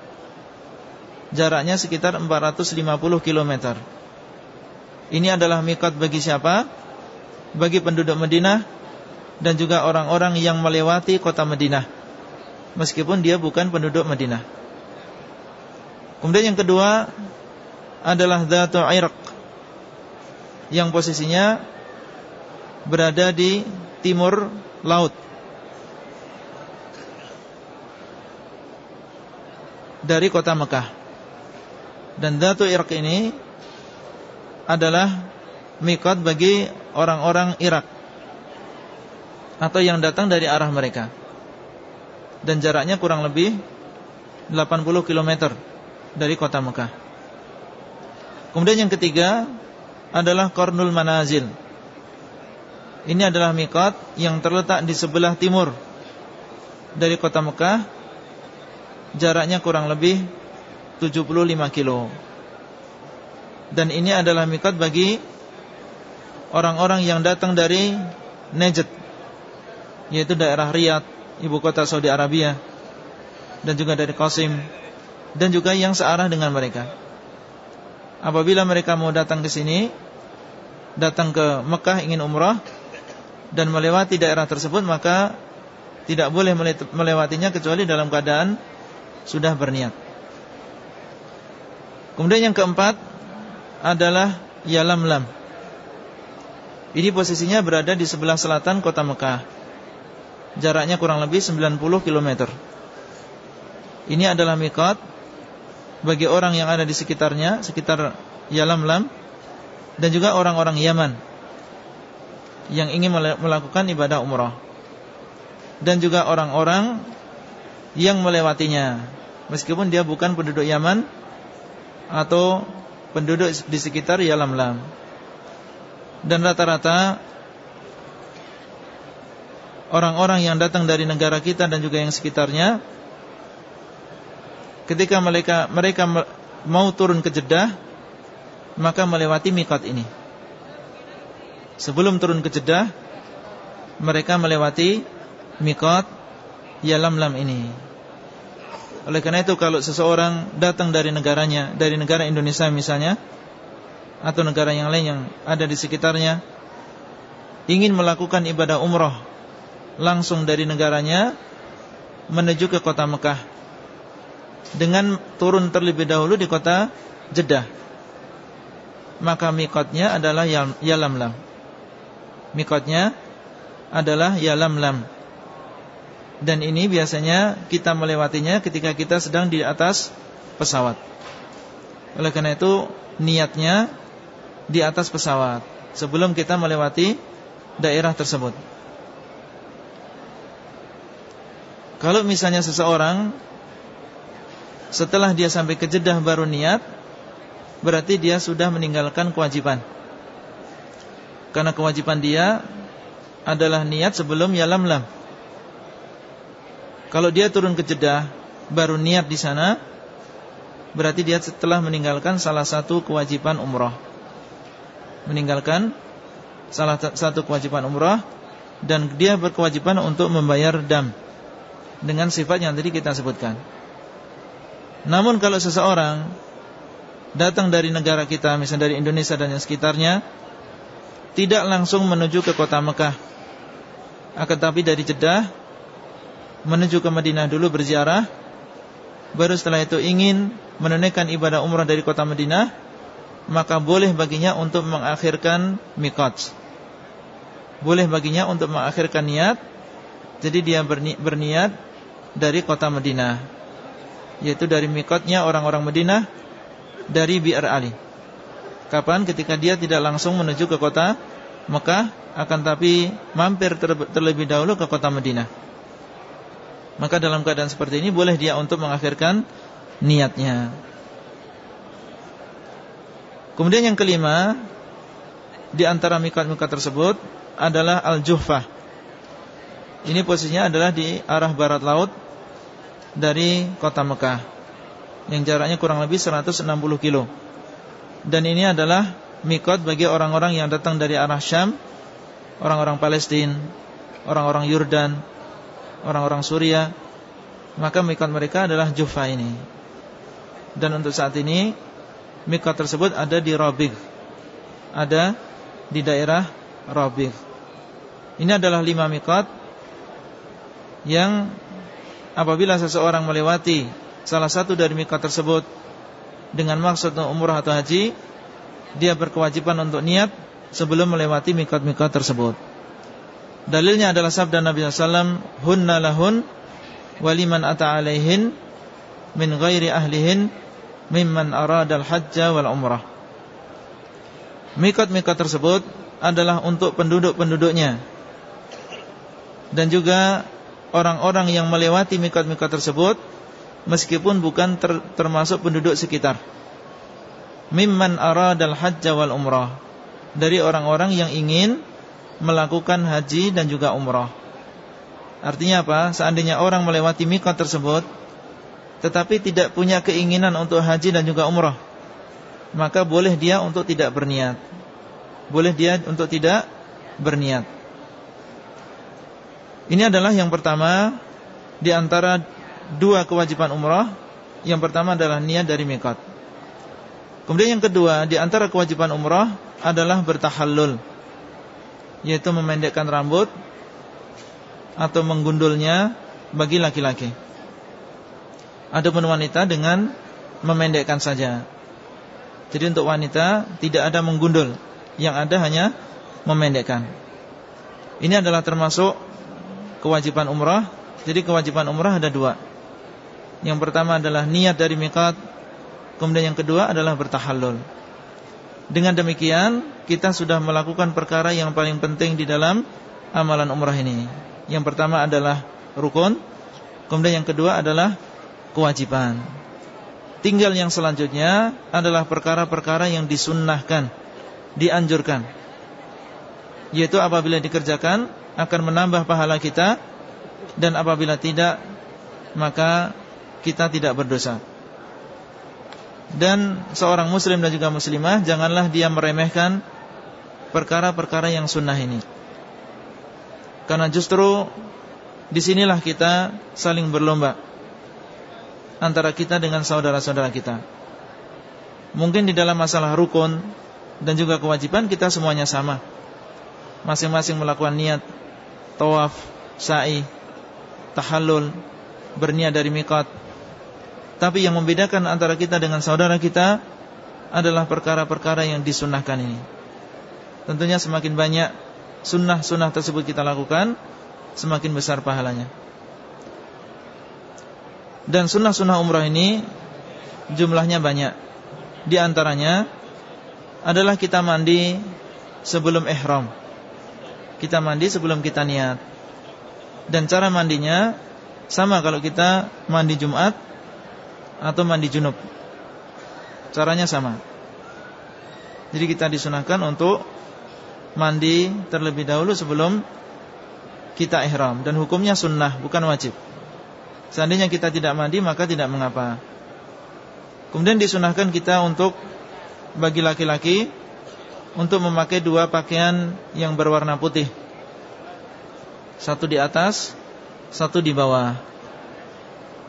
Speaker 1: Jaraknya sekitar 450 km. Ini adalah mikot bagi siapa? Bagi penduduk Madinah dan juga orang-orang yang melewati kota Madinah meskipun dia bukan penduduk Madinah. Kemudian yang kedua adalah Dhatu Irq yang posisinya berada di timur laut. Dari kota Mekah. Dan Dhatu Irq ini adalah mikot bagi orang-orang Irak atau yang datang dari arah mereka. Dan jaraknya kurang lebih 80 km dari kota Mekah. Kemudian yang ketiga adalah Kornul Manazil. Ini adalah mikot yang terletak di sebelah timur dari kota Mekah. Jaraknya kurang lebih 75 kilo. Dan ini adalah mikot bagi orang-orang yang datang dari Najd, yaitu daerah Riyadh, ibu kota Saudi Arabia, dan juga dari Qasim dan juga yang searah dengan mereka. Apabila mereka mau datang ke sini, datang ke Mekah ingin umrah dan melewati daerah tersebut, maka tidak boleh melewatinya kecuali dalam keadaan sudah berniat. Kemudian yang keempat adalah Yalamlam. Ini posisinya berada di sebelah selatan kota Mekah. Jaraknya kurang lebih 90 km. Ini adalah mikot bagi orang yang ada di sekitarnya, sekitar Yalamlam dan juga orang-orang Yaman yang ingin melakukan ibadah umrah. Dan juga orang-orang yang melewatinya. Meskipun dia bukan penduduk Yaman atau penduduk di sekitar Yalamlam. Dan rata-rata orang-orang yang datang dari negara kita dan juga yang sekitarnya ketika mereka mereka mau turun ke Jeddah maka melewati mikot ini. Sebelum turun ke Jeddah mereka melewati mikot Yalamlam ini. Oleh karena itu kalau seseorang datang dari negaranya, dari negara Indonesia misalnya atau negara yang lain yang ada di sekitarnya ingin melakukan ibadah umroh langsung dari negaranya menuju ke kota Mekah dengan turun terlebih dahulu di kota Jeddah. Maka mikotnya adalah Yalamlam. Mikotnya adalah Yalamlam. Dan ini biasanya kita melewatinya ketika kita sedang di atas pesawat. Oleh karena itu niatnya di atas pesawat sebelum kita melewati daerah tersebut. Kalau misalnya seseorang setelah dia sampai ke Jeddah baru niat Berarti dia sudah meninggalkan kewajiban Karena kewajiban dia Adalah niat sebelum yalamlam Kalau dia turun ke Jeddah Baru niat di sana Berarti dia setelah meninggalkan Salah satu kewajiban umrah. Meninggalkan Salah satu kewajiban umrah Dan dia berkewajiban untuk membayar dam Dengan sifat yang tadi kita sebutkan. Namun kalau seseorang datang dari negara kita, misalnya dari Indonesia dan yang sekitarnya, tidak langsung menuju ke kota Mekah, akan tapi dari Jeddah menuju ke Madinah dulu berziarah, baru setelah itu ingin menunaikan ibadah umrah dari kota Madinah, maka boleh baginya untuk mengakhirkan mikot. Boleh baginya untuk mengakhirkan niat, jadi dia berniat dari kota Madinah yaitu dari mikotnya orang-orang Madinah dari Bi'ar Ali. Kapan? Ketika dia tidak langsung menuju ke kota Mekah, akan tapi mampir terlebih dahulu ke kota Madinah. Maka dalam keadaan seperti ini boleh dia untuk mengakhirkan niatnya. Kemudian yang kelima di antara mikot-mikot tersebut adalah Al-Juhfah. Ini posisinya adalah di arah barat laut dari kota Mekah yang jaraknya kurang lebih 160 kilo. Dan ini adalah mikot bagi orang-orang yang datang dari arah Syam, orang-orang Palestina, orang-orang Yordan, orang-orang Suria. Maka mikot mereka adalah Jufa ini. Dan untuk saat ini mikot tersebut ada di Rabigh. Ada di daerah Rabigh. Ini adalah lima mikot Yang Apabila seseorang melewati Salah satu dari mikot tersebut Dengan maksud umrah atau haji Dia berkewajiban untuk niat Sebelum melewati mikot-mikot tersebut. Dalilnya adalah sabda Nabi SAW Hunna lahun Waliman ata alaihin Min ghairi ahlihin Mimman aradal hajja wal umrah. Mikot-mikot tersebut adalah untuk penduduk-penduduknya. Dan juga orang-orang yang melewati mikot-mikot tersebut Meskipun bukan ter termasuk penduduk sekitar Mimman aradal hajja wal umrah Dari orang-orang yang ingin melakukan haji dan juga umrah Artinya apa? Seandainya orang melewati mikot tersebut Tetapi tidak punya keinginan untuk haji dan juga umrah maka boleh dia untuk tidak berniat. Boleh dia untuk tidak berniat. Ini adalah yang pertama di antara dua kewajiban umrah. Yang pertama adalah niat dari mikot. Kemudian yang kedua di antara kewajiban umrah adalah bertahallul, yaitu memendekkan rambut atau menggundulnya bagi laki-laki. Adapun wanita dengan memendekkan saja. Jadi untuk wanita tidak ada menggundul Yang ada hanya memendekkan Ini adalah termasuk kewajiban umrah Jadi kewajiban umrah ada dua Yang pertama adalah niat dari mikat Kemudian yang kedua adalah bertahallul. Dengan demikian Kita sudah melakukan perkara yang paling penting di dalam Amalan umrah ini. Yang pertama adalah rukun. Kemudian yang kedua adalah kewajiban. Tinggal yang selanjutnya adalah perkara-perkara yang disunnahkan, dianjurkan. Yaitu apabila dikerjakan akan menambah pahala kita. Dan apabila tidak maka kita tidak berdosa. Dan seorang muslim dan juga muslimah janganlah dia meremehkan perkara-perkara yang sunnah ini. Karena justru di sinilah kita saling berlomba antara kita dengan saudara-saudara kita. Mungkin di dalam masalah rukun dan juga kewajiban kita semuanya sama. Masing-masing melakukan niat, tawaf, sa'i, tahallul, berniat dari miqat. Tapi yang membedakan antara kita dengan saudara kita adalah perkara-perkara yang disunahkan ini. Tentunya semakin banyak sunnah-sunnah tersebut kita lakukan, semakin besar pahalanya. Dan sunnah-sunnah umrah ini jumlahnya banyak. Di antaranya adalah kita mandi sebelum ihram. Kita mandi sebelum kita niat. Dan cara mandinya sama kalau kita mandi Jumat atau mandi junub. Caranya sama. Jadi kita disunahkan untuk mandi terlebih dahulu sebelum kita ihram dan hukumnya sunnah bukan wajib. Seandainya kita tidak mandi maka tidak mengapa Kemudian disunahkan kita untuk Bagi laki-laki Untuk memakai dua pakaian Yang berwarna putih Satu di atas Satu di bawah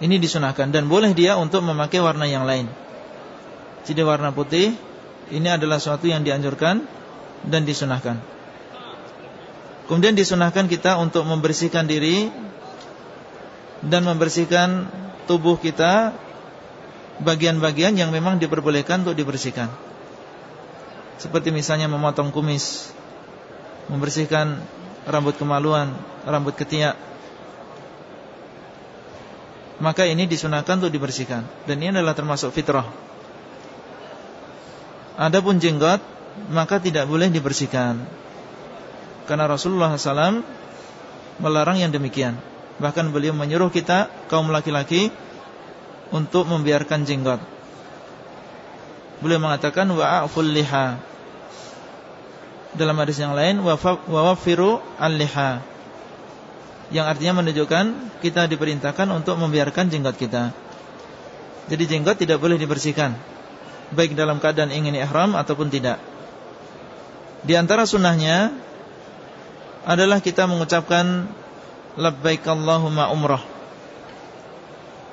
Speaker 1: Ini disunahkan Dan boleh dia untuk memakai warna yang lain Jadi warna putih Ini adalah suatu yang dianjurkan Dan disunahkan Kemudian disunahkan kita untuk membersihkan diri dan membersihkan tubuh kita bagian-bagian yang memang diperbolehkan untuk dibersihkan. Seperti misalnya memotong kumis, membersihkan rambut kemaluan, rambut ketiak. Maka ini disunahkan untuk dibersihkan dan ini adalah termasuk fitrah. Adapun jenggot maka tidak boleh dibersihkan. Karena Rasulullah SAW melarang yang demikian. Bahkan beliau menyuruh kita kaum laki-laki untuk membiarkan jenggot. Beliau mengatakan wa'aful liha. Dalam hadis yang lain wa wafiru al-liha. Yang artinya menunjukkan kita diperintahkan untuk membiarkan jenggot kita. Jadi jenggot tidak boleh dibersihkan baik dalam keadaan ingin ihram ataupun tidak. Di antara sunnahnya adalah kita mengucapkan labbaik Allahumma umrah.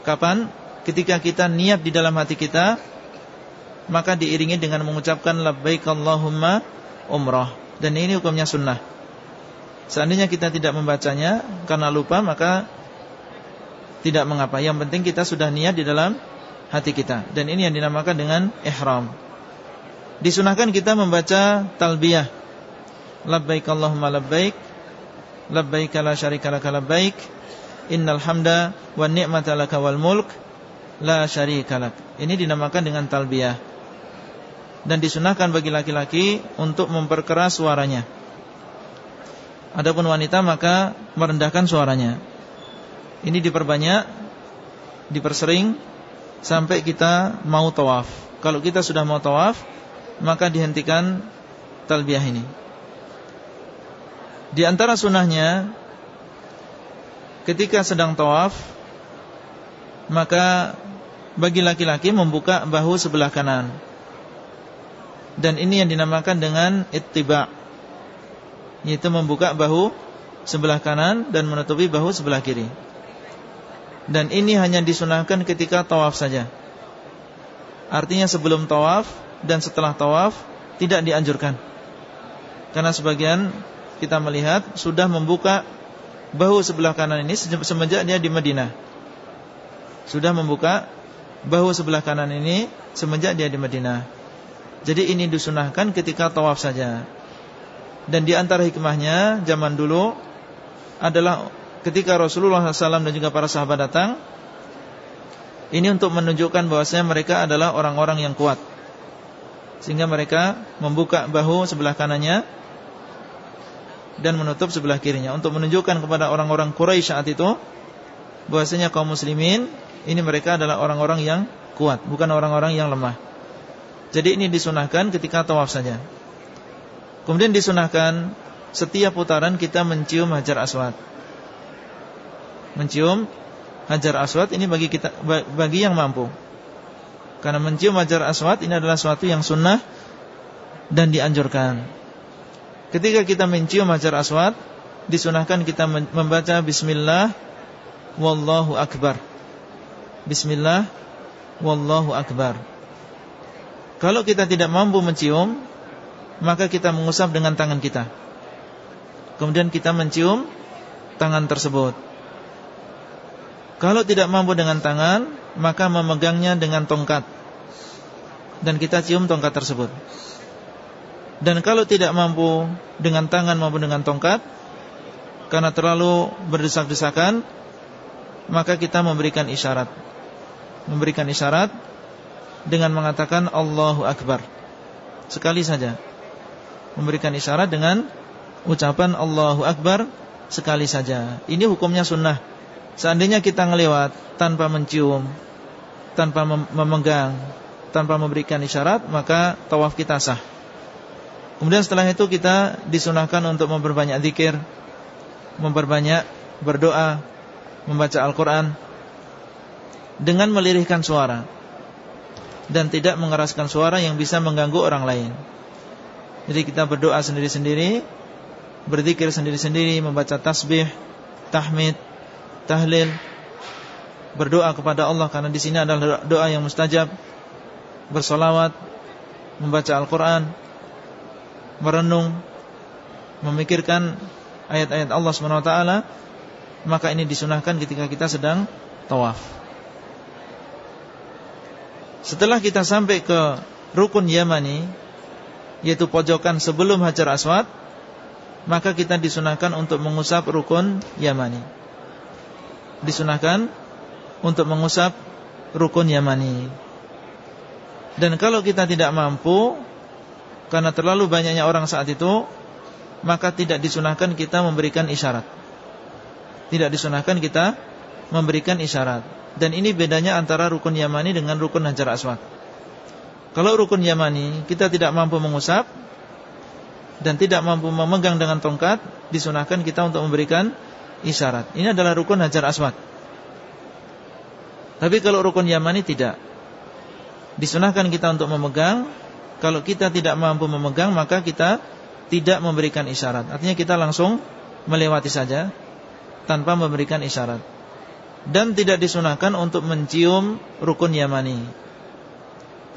Speaker 1: Kapan? Ketika kita niat di dalam hati kita maka diiringi dengan mengucapkan labbaik Allahumma umrah dan ini hukumnya sunnah. Seandainya kita tidak membacanya karena lupa maka tidak mengapa. Yang penting kita sudah niat di dalam hati kita. Dan ini yang dinamakan dengan ihram. Disunahkan kita membaca talbiyah. Labbaik Allahumma labbaik. Labbaik la syarika laka labbaik. Innal hamda wa ni'mata laka wal mulk la syarika lak. Ini dinamakan dengan talbiyah. Dan disunahkan bagi laki-laki untuk memperkeras suaranya. Adapun wanita maka merendahkan suaranya. Ini diperbanyak, dipersering sampai kita mau tawaf. Kalau kita sudah mau tawaf, maka dihentikan talbiyah ini. Di antara sunnahnya ketika sedang tawaf maka bagi laki-laki membuka bahu sebelah kanan. Dan ini yang dinamakan dengan ittiba. Yaitu membuka bahu sebelah kanan dan menutupi bahu sebelah kiri. Dan ini hanya disunahkan ketika tawaf saja. Artinya sebelum tawaf dan setelah tawaf Tidak dianjurkan. Karena sebagian kita melihat Sudah membuka bahu sebelah kanan ini Semenjak dia di Madinah. Sudah membuka bahu sebelah kanan ini Semenjak dia di Madinah. Jadi ini disunahkan ketika tawaf saja Dan di antara hikmahnya Zaman dulu adalah ketika Rasulullah SAW dan juga para sahabat datang Ini untuk menunjukkan bahwasanya mereka adalah orang-orang yang kuat. Sehingga mereka membuka bahu sebelah kanannya Dan menutup sebelah kirinya. Untuk menunjukkan kepada orang-orang Quraisy saat itu bahwasanya kaum muslimin Ini mereka adalah orang-orang yang kuat Bukan orang-orang yang lemah. Jadi ini disunahkan ketika tawaf saja Kemudian disunahkan Setiap putaran kita mencium hajar aswad mencium hajar aswad ini bagi kita bagi yang mampu. Karena mencium hajar aswad ini adalah suatu yang sunnah dan dianjurkan. Ketika kita mencium hajar aswad, disunahkan kita membaca Bismillah, wallahu akbar. Bismillah, wallahu akbar. Kalau kita tidak mampu mencium, maka kita mengusap dengan tangan kita. Kemudian kita mencium tangan tersebut. Kalau tidak mampu dengan tangan Maka memegangnya dengan tongkat. Dan kita cium tongkat tersebut. Dan kalau tidak mampu Dengan tangan maupun dengan tongkat Karena terlalu berdesak-desakan Maka kita memberikan isyarat. Memberikan isyarat Dengan mengatakan Allahu Akbar. Sekali saja Memberikan isyarat dengan Ucapan Allahu Akbar Sekali saja Ini hukumnya sunnah Seandainya kita ngelewat tanpa mencium, tanpa memegang, tanpa memberikan isyarat, maka tawaf kita sah. Kemudian setelah itu kita disunahkan untuk memperbanyak zikir, memperbanyak berdoa, membaca Al-Quran, dengan melirihkan suara, dan tidak mengeraskan suara yang bisa mengganggu orang lain. Jadi kita berdoa sendiri-sendiri, berzikir sendiri-sendiri, membaca tasbih, tahmid, tahlil, berdoa kepada Allah karena di sini adalah doa yang mustajab, bersolawat, membaca Al-Quran, merenung, memikirkan ayat-ayat Allah swt, maka ini disunahkan ketika kita sedang tawaf. Setelah kita sampai ke rukun Yamani, yaitu pojokan sebelum Hajar Aswad, maka kita disunahkan untuk mengusap rukun Yamani disunahkan untuk mengusap rukun Yamani. Dan kalau kita tidak mampu karena terlalu banyaknya orang saat itu, maka tidak disunahkan kita memberikan isyarat. Tidak disunahkan kita memberikan isyarat. Dan ini bedanya antara rukun Yamani dengan rukun Hajar Aswad. Kalau rukun Yamani kita tidak mampu mengusap dan tidak mampu memegang dengan tongkat, disunahkan kita untuk memberikan isyarat. Ini adalah rukun Hajar Aswad. Tapi kalau rukun Yamani tidak. Disunahkan kita untuk memegang. Kalau kita tidak mampu memegang, maka kita tidak memberikan isyarat. Artinya kita langsung melewati saja tanpa memberikan isyarat. Dan tidak disunahkan untuk mencium rukun Yamani.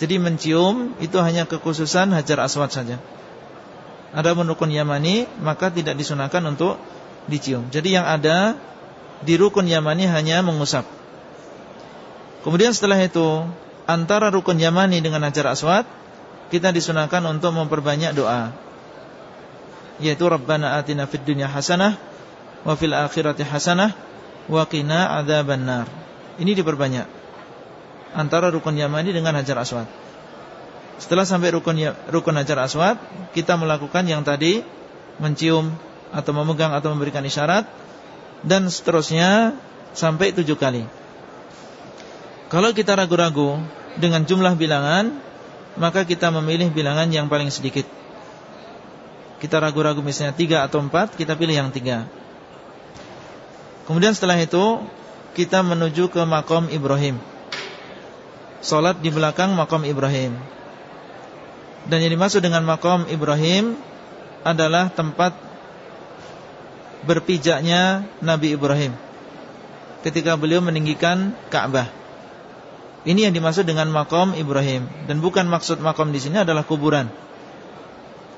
Speaker 1: Jadi mencium itu hanya kekhususan Hajar Aswad saja. Adapun rukun yamani maka tidak disunahkan untuk dicium. Jadi yang ada di rukun yamani hanya mengusap. Kemudian setelah itu antara rukun yamani dengan hajar aswad kita disunahkan untuk memperbanyak doa. Yaitu Rabbana atina fid dunya hasanah wa fil akhirati hasanah wa qina adzabannar. Ini diperbanyak antara rukun yamani dengan hajar aswad. Setelah sampai rukun ya, rukun hajar aswad, kita melakukan yang tadi mencium atau memegang atau memberikan isyarat dan seterusnya sampai tujuh kali. Kalau kita ragu-ragu dengan jumlah bilangan, maka kita memilih bilangan yang paling sedikit. Kita ragu-ragu misalnya tiga atau empat, kita pilih yang tiga. Kemudian setelah itu kita menuju ke makom Ibrahim. Salat di belakang makom Ibrahim. Dan yang dimaksud dengan makom Ibrahim adalah tempat berpijaknya Nabi Ibrahim ketika beliau meninggikan Ka'bah. Ini yang dimaksud dengan makom Ibrahim dan bukan maksud makom di sini adalah kuburan.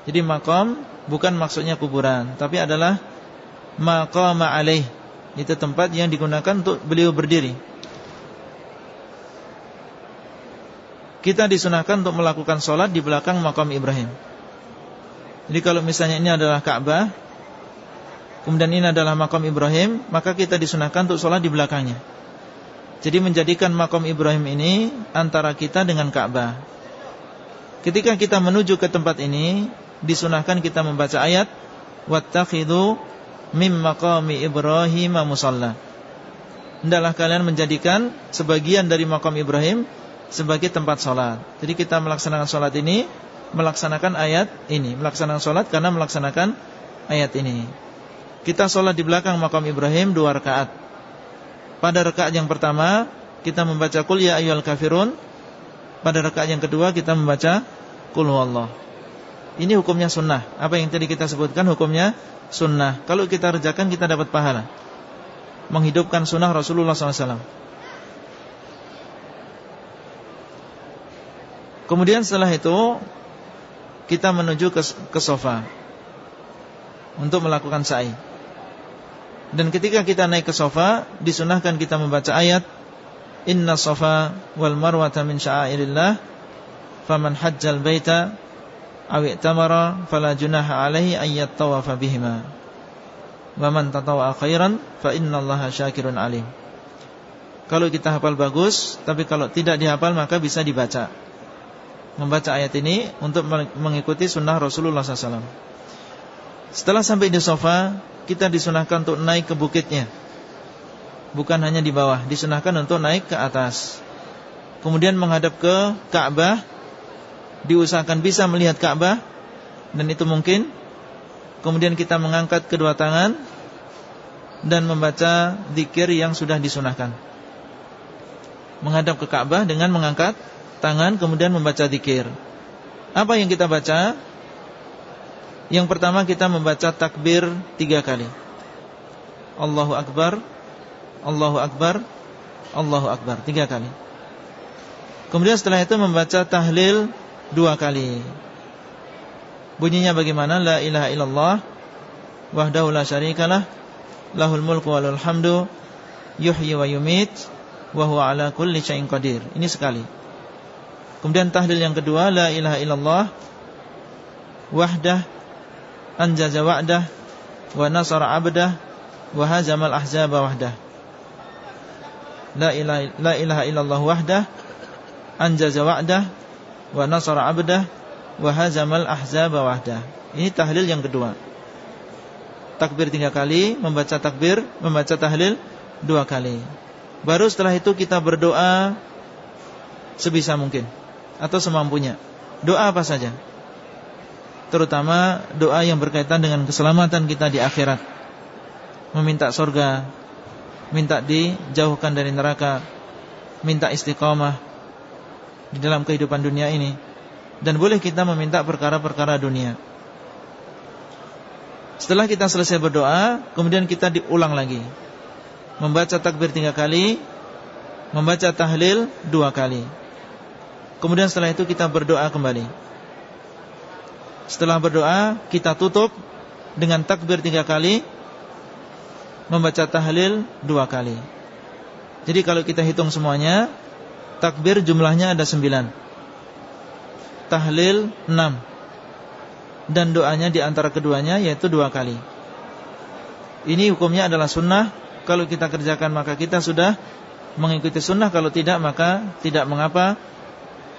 Speaker 1: Jadi makom bukan maksudnya kuburan, tapi adalah makom alaih. Itu tempat yang digunakan untuk beliau berdiri. Kita disunahkan untuk melakukan sholat di belakang makam Ibrahim. Jadi kalau misalnya ini adalah Ka'bah, kemudian ini adalah makam Ibrahim, maka kita disunahkan untuk sholat di belakangnya. Jadi menjadikan makam Ibrahim ini antara kita dengan Ka'bah. Ketika kita menuju ke tempat ini, disunahkan kita membaca ayat wattakhidhu mim maqami Ibrahim musalla. Hendaklah kalian menjadikan sebagian dari makam Ibrahim sebagai tempat sholat. Jadi kita melaksanakan sholat ini melaksanakan ayat ini, melaksanakan sholat karena melaksanakan ayat ini. Kita sholat di belakang makam Ibrahim dua rakaat. Pada rakaat yang pertama kita membaca Qul ya ayyuhal kafirun. Pada rakaat yang kedua kita membaca Qul huwallah. Ini hukumnya sunnah. Apa yang tadi kita sebutkan hukumnya sunnah. Kalau kita kerjakan kita dapat pahala. Menghidupkan sunnah Rasulullah SAW. Kemudian setelah itu kita menuju ke, ke sofa untuk melakukan sa'i. Dan ketika kita naik ke sofa Disunahkan kita membaca ayat Inna sofa wal marwata min sya'airillah Faman hajjal baita Awi tamara Fala alaihi ayyat tawafa bihima. Waman tatawa khairan Fa inna allaha syakirun alim. Kalau kita hafal bagus Tapi kalau tidak dihafal maka bisa dibaca Membaca ayat ini Untuk mengikuti sunnah Rasulullah SAW Setelah sampai di sofa kita disunahkan untuk naik ke bukitnya. Bukan hanya di bawah Disunahkan untuk naik ke atas. Kemudian menghadap ke Ka'bah Diusahakan bisa melihat Ka'bah Dan itu mungkin. Kemudian kita mengangkat kedua tangan Dan membaca Dikir yang sudah disunahkan. Menghadap ke Ka'bah dengan mengangkat Tangan kemudian membaca dikir Apa yang kita baca? Yang pertama kita membaca takbir tiga kali. Allahu Akbar Allahu Akbar Allahu Akbar. Tiga kali. Kemudian setelah itu membaca tahlil Dua kali. Bunyinya bagaimana? La ilaha illallah Wahdahu la syarikalah Lahul mulku walul hamdu Yuhyi wa yumit Wahuwa ala kulli syai'in qadir. Ini sekali Kemudian tahlil yang kedua La ilaha illallah Wahdah anjaza wa'dah wa nasara 'abdah wa hazamal ahzaba wahdah. La ilaha la ilaha illallah wahdah anjaza wa'dah wa nasara 'abdah wa hazamal ahzaba wahdah. Ini tahlil yang kedua. Takbir tiga kali membaca takbir membaca tahlil dua kali. Baru setelah itu kita berdoa sebisa mungkin atau semampunya doa apa saja terutama doa yang berkaitan dengan keselamatan kita di akhirat. Meminta surga, minta dijauhkan dari neraka, minta istiqamah di dalam kehidupan dunia ini. Dan boleh kita meminta perkara-perkara dunia. Setelah kita selesai berdoa, kemudian kita diulang lagi. Membaca takbir tiga kali, membaca tahlil dua kali. Kemudian setelah itu kita berdoa kembali. Setelah berdoa kita tutup Dengan takbir tiga kali Membaca tahlil dua kali. Jadi kalau kita hitung semuanya Takbir jumlahnya ada sembilan. Tahlil enam. Dan doanya di antara keduanya Yaitu dua kali. Ini hukumnya adalah sunnah. Kalau kita kerjakan maka kita sudah Mengikuti sunnah. Kalau tidak maka tidak mengapa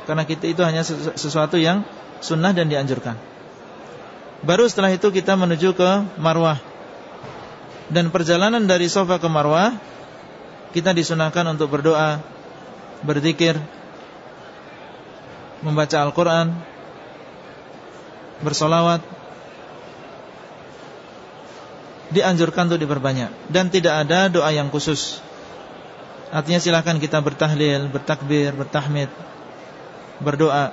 Speaker 1: Karena kita itu hanya sesuatu yang Sunnah dan dianjurkan. Baru setelah itu kita menuju ke Marwah. Dan perjalanan dari Sofa ke Marwah Kita disunahkan untuk berdoa Berzikir Membaca Al-Quran Bersolawat Dianjurkan untuk diperbanyak. Dan tidak ada doa yang khusus. Artinya silakan kita bertahlil, bertakbir, bertahmid Berdoa.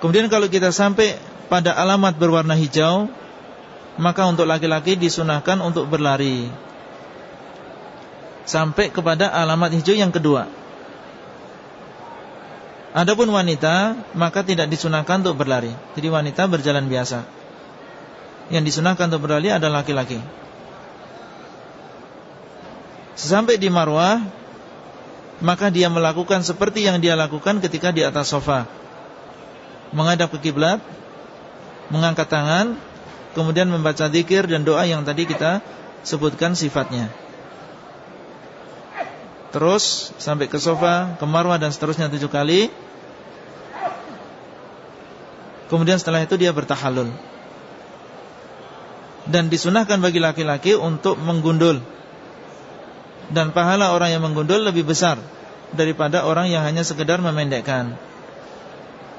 Speaker 1: Kemudian kalau kita sampai pada alamat berwarna hijau Maka untuk laki-laki disunahkan untuk berlari. Sampai kepada alamat hijau yang kedua. Adapun wanita Maka tidak disunahkan untuk berlari. Jadi wanita berjalan biasa. Yang disunahkan untuk berlari adalah laki-laki. Sampai di Marwah Maka dia melakukan seperti yang dia lakukan ketika di atas sofa Menghadap ke kiblat mengangkat tangan, kemudian membaca zikir dan doa yang tadi kita sebutkan sifatnya. Terus sampai ke sofa, ke marwah dan seterusnya tujuh kali. Kemudian setelah itu dia bertahalul. Dan disunahkan bagi laki-laki untuk menggundul. Dan pahala orang yang menggundul lebih besar daripada orang yang hanya sekedar memendekkan.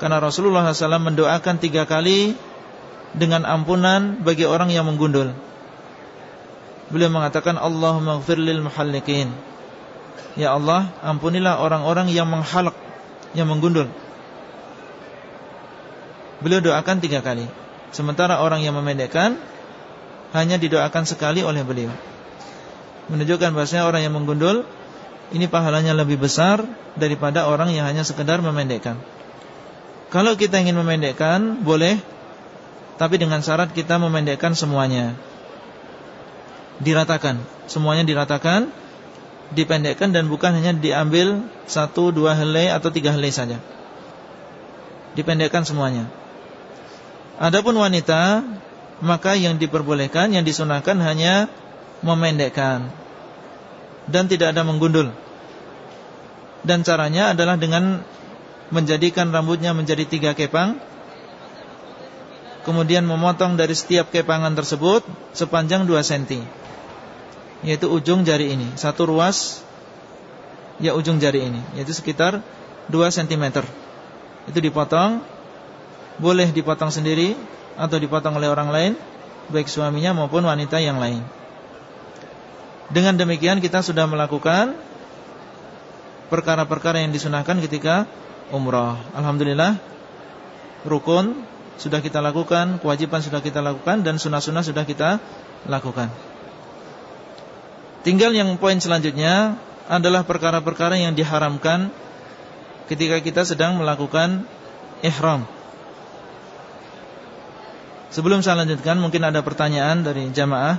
Speaker 1: Karena Rasulullah SAW mendoakan tiga kali dengan ampunan bagi orang yang menggundul. Beliau mengatakan Allahumma gfir lil. Ya Allah, ampunilah orang-orang yang menghalak, yang menggundul. Beliau doakan tiga kali. Sementara orang yang memendekkan hanya didoakan sekali oleh beliau. Menunjukkan bahasanya orang yang menggundul ini pahalanya lebih besar daripada orang yang hanya sekedar memendekkan. Kalau kita ingin memendekkan, boleh tapi dengan syarat kita memendekkan semuanya. Diratakan Semuanya diratakan Dipendekkan dan bukan hanya diambil Satu, dua helai atau tiga helai saja. Dipendekkan semuanya. Adapun wanita Maka yang diperbolehkan Yang disunahkan hanya Memendekkan. Dan tidak ada menggundul. Dan caranya adalah dengan Menjadikan rambutnya menjadi tiga kepang kemudian memotong dari setiap kepangan tersebut sepanjang 2 cm yaitu ujung jari ini. Satu ruas ya ujung jari ini yaitu sekitar 2 cm itu dipotong boleh dipotong sendiri atau dipotong oleh orang lain baik suaminya maupun wanita yang lain dengan demikian kita sudah melakukan perkara-perkara yang disunahkan ketika umrah Alhamdulillah rukun sudah kita lakukan, kewajiban sudah kita lakukan dan sunnah-sunnah sudah kita lakukan. Tinggal yang poin selanjutnya adalah perkara-perkara yang diharamkan ketika kita sedang melakukan ihram. Sebelum saya lanjutkan, mungkin ada pertanyaan dari jamaah.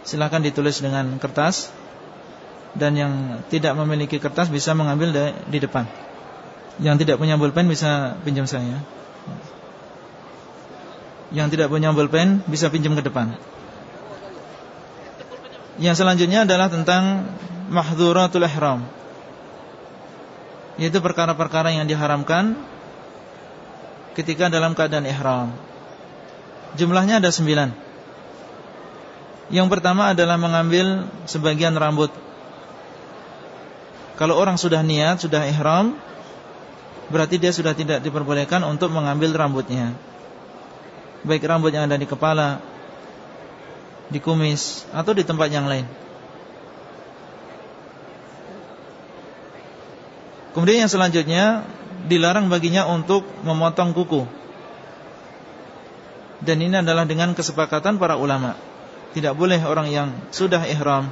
Speaker 1: Silakan ditulis dengan kertas dan yang tidak memiliki kertas bisa mengambil di depan. Yang tidak punya pulpen bisa pinjam saya. Yang tidak punya pulpen bisa pinjam ke depan. Yang selanjutnya adalah tentang mahdhuratul ihram. Yaitu perkara-perkara yang diharamkan ketika dalam keadaan ihram. Jumlahnya ada sembilan. Yang pertama adalah mengambil sebagian rambut. Kalau orang sudah niat, sudah ihram, berarti dia sudah tidak diperbolehkan untuk mengambil rambutnya baik rambut yang ada di kepala, di kumis atau di tempat yang lain. Kemudian yang selanjutnya dilarang baginya untuk memotong kuku. Dan ini adalah dengan kesepakatan para ulama. Tidak boleh orang yang sudah ihram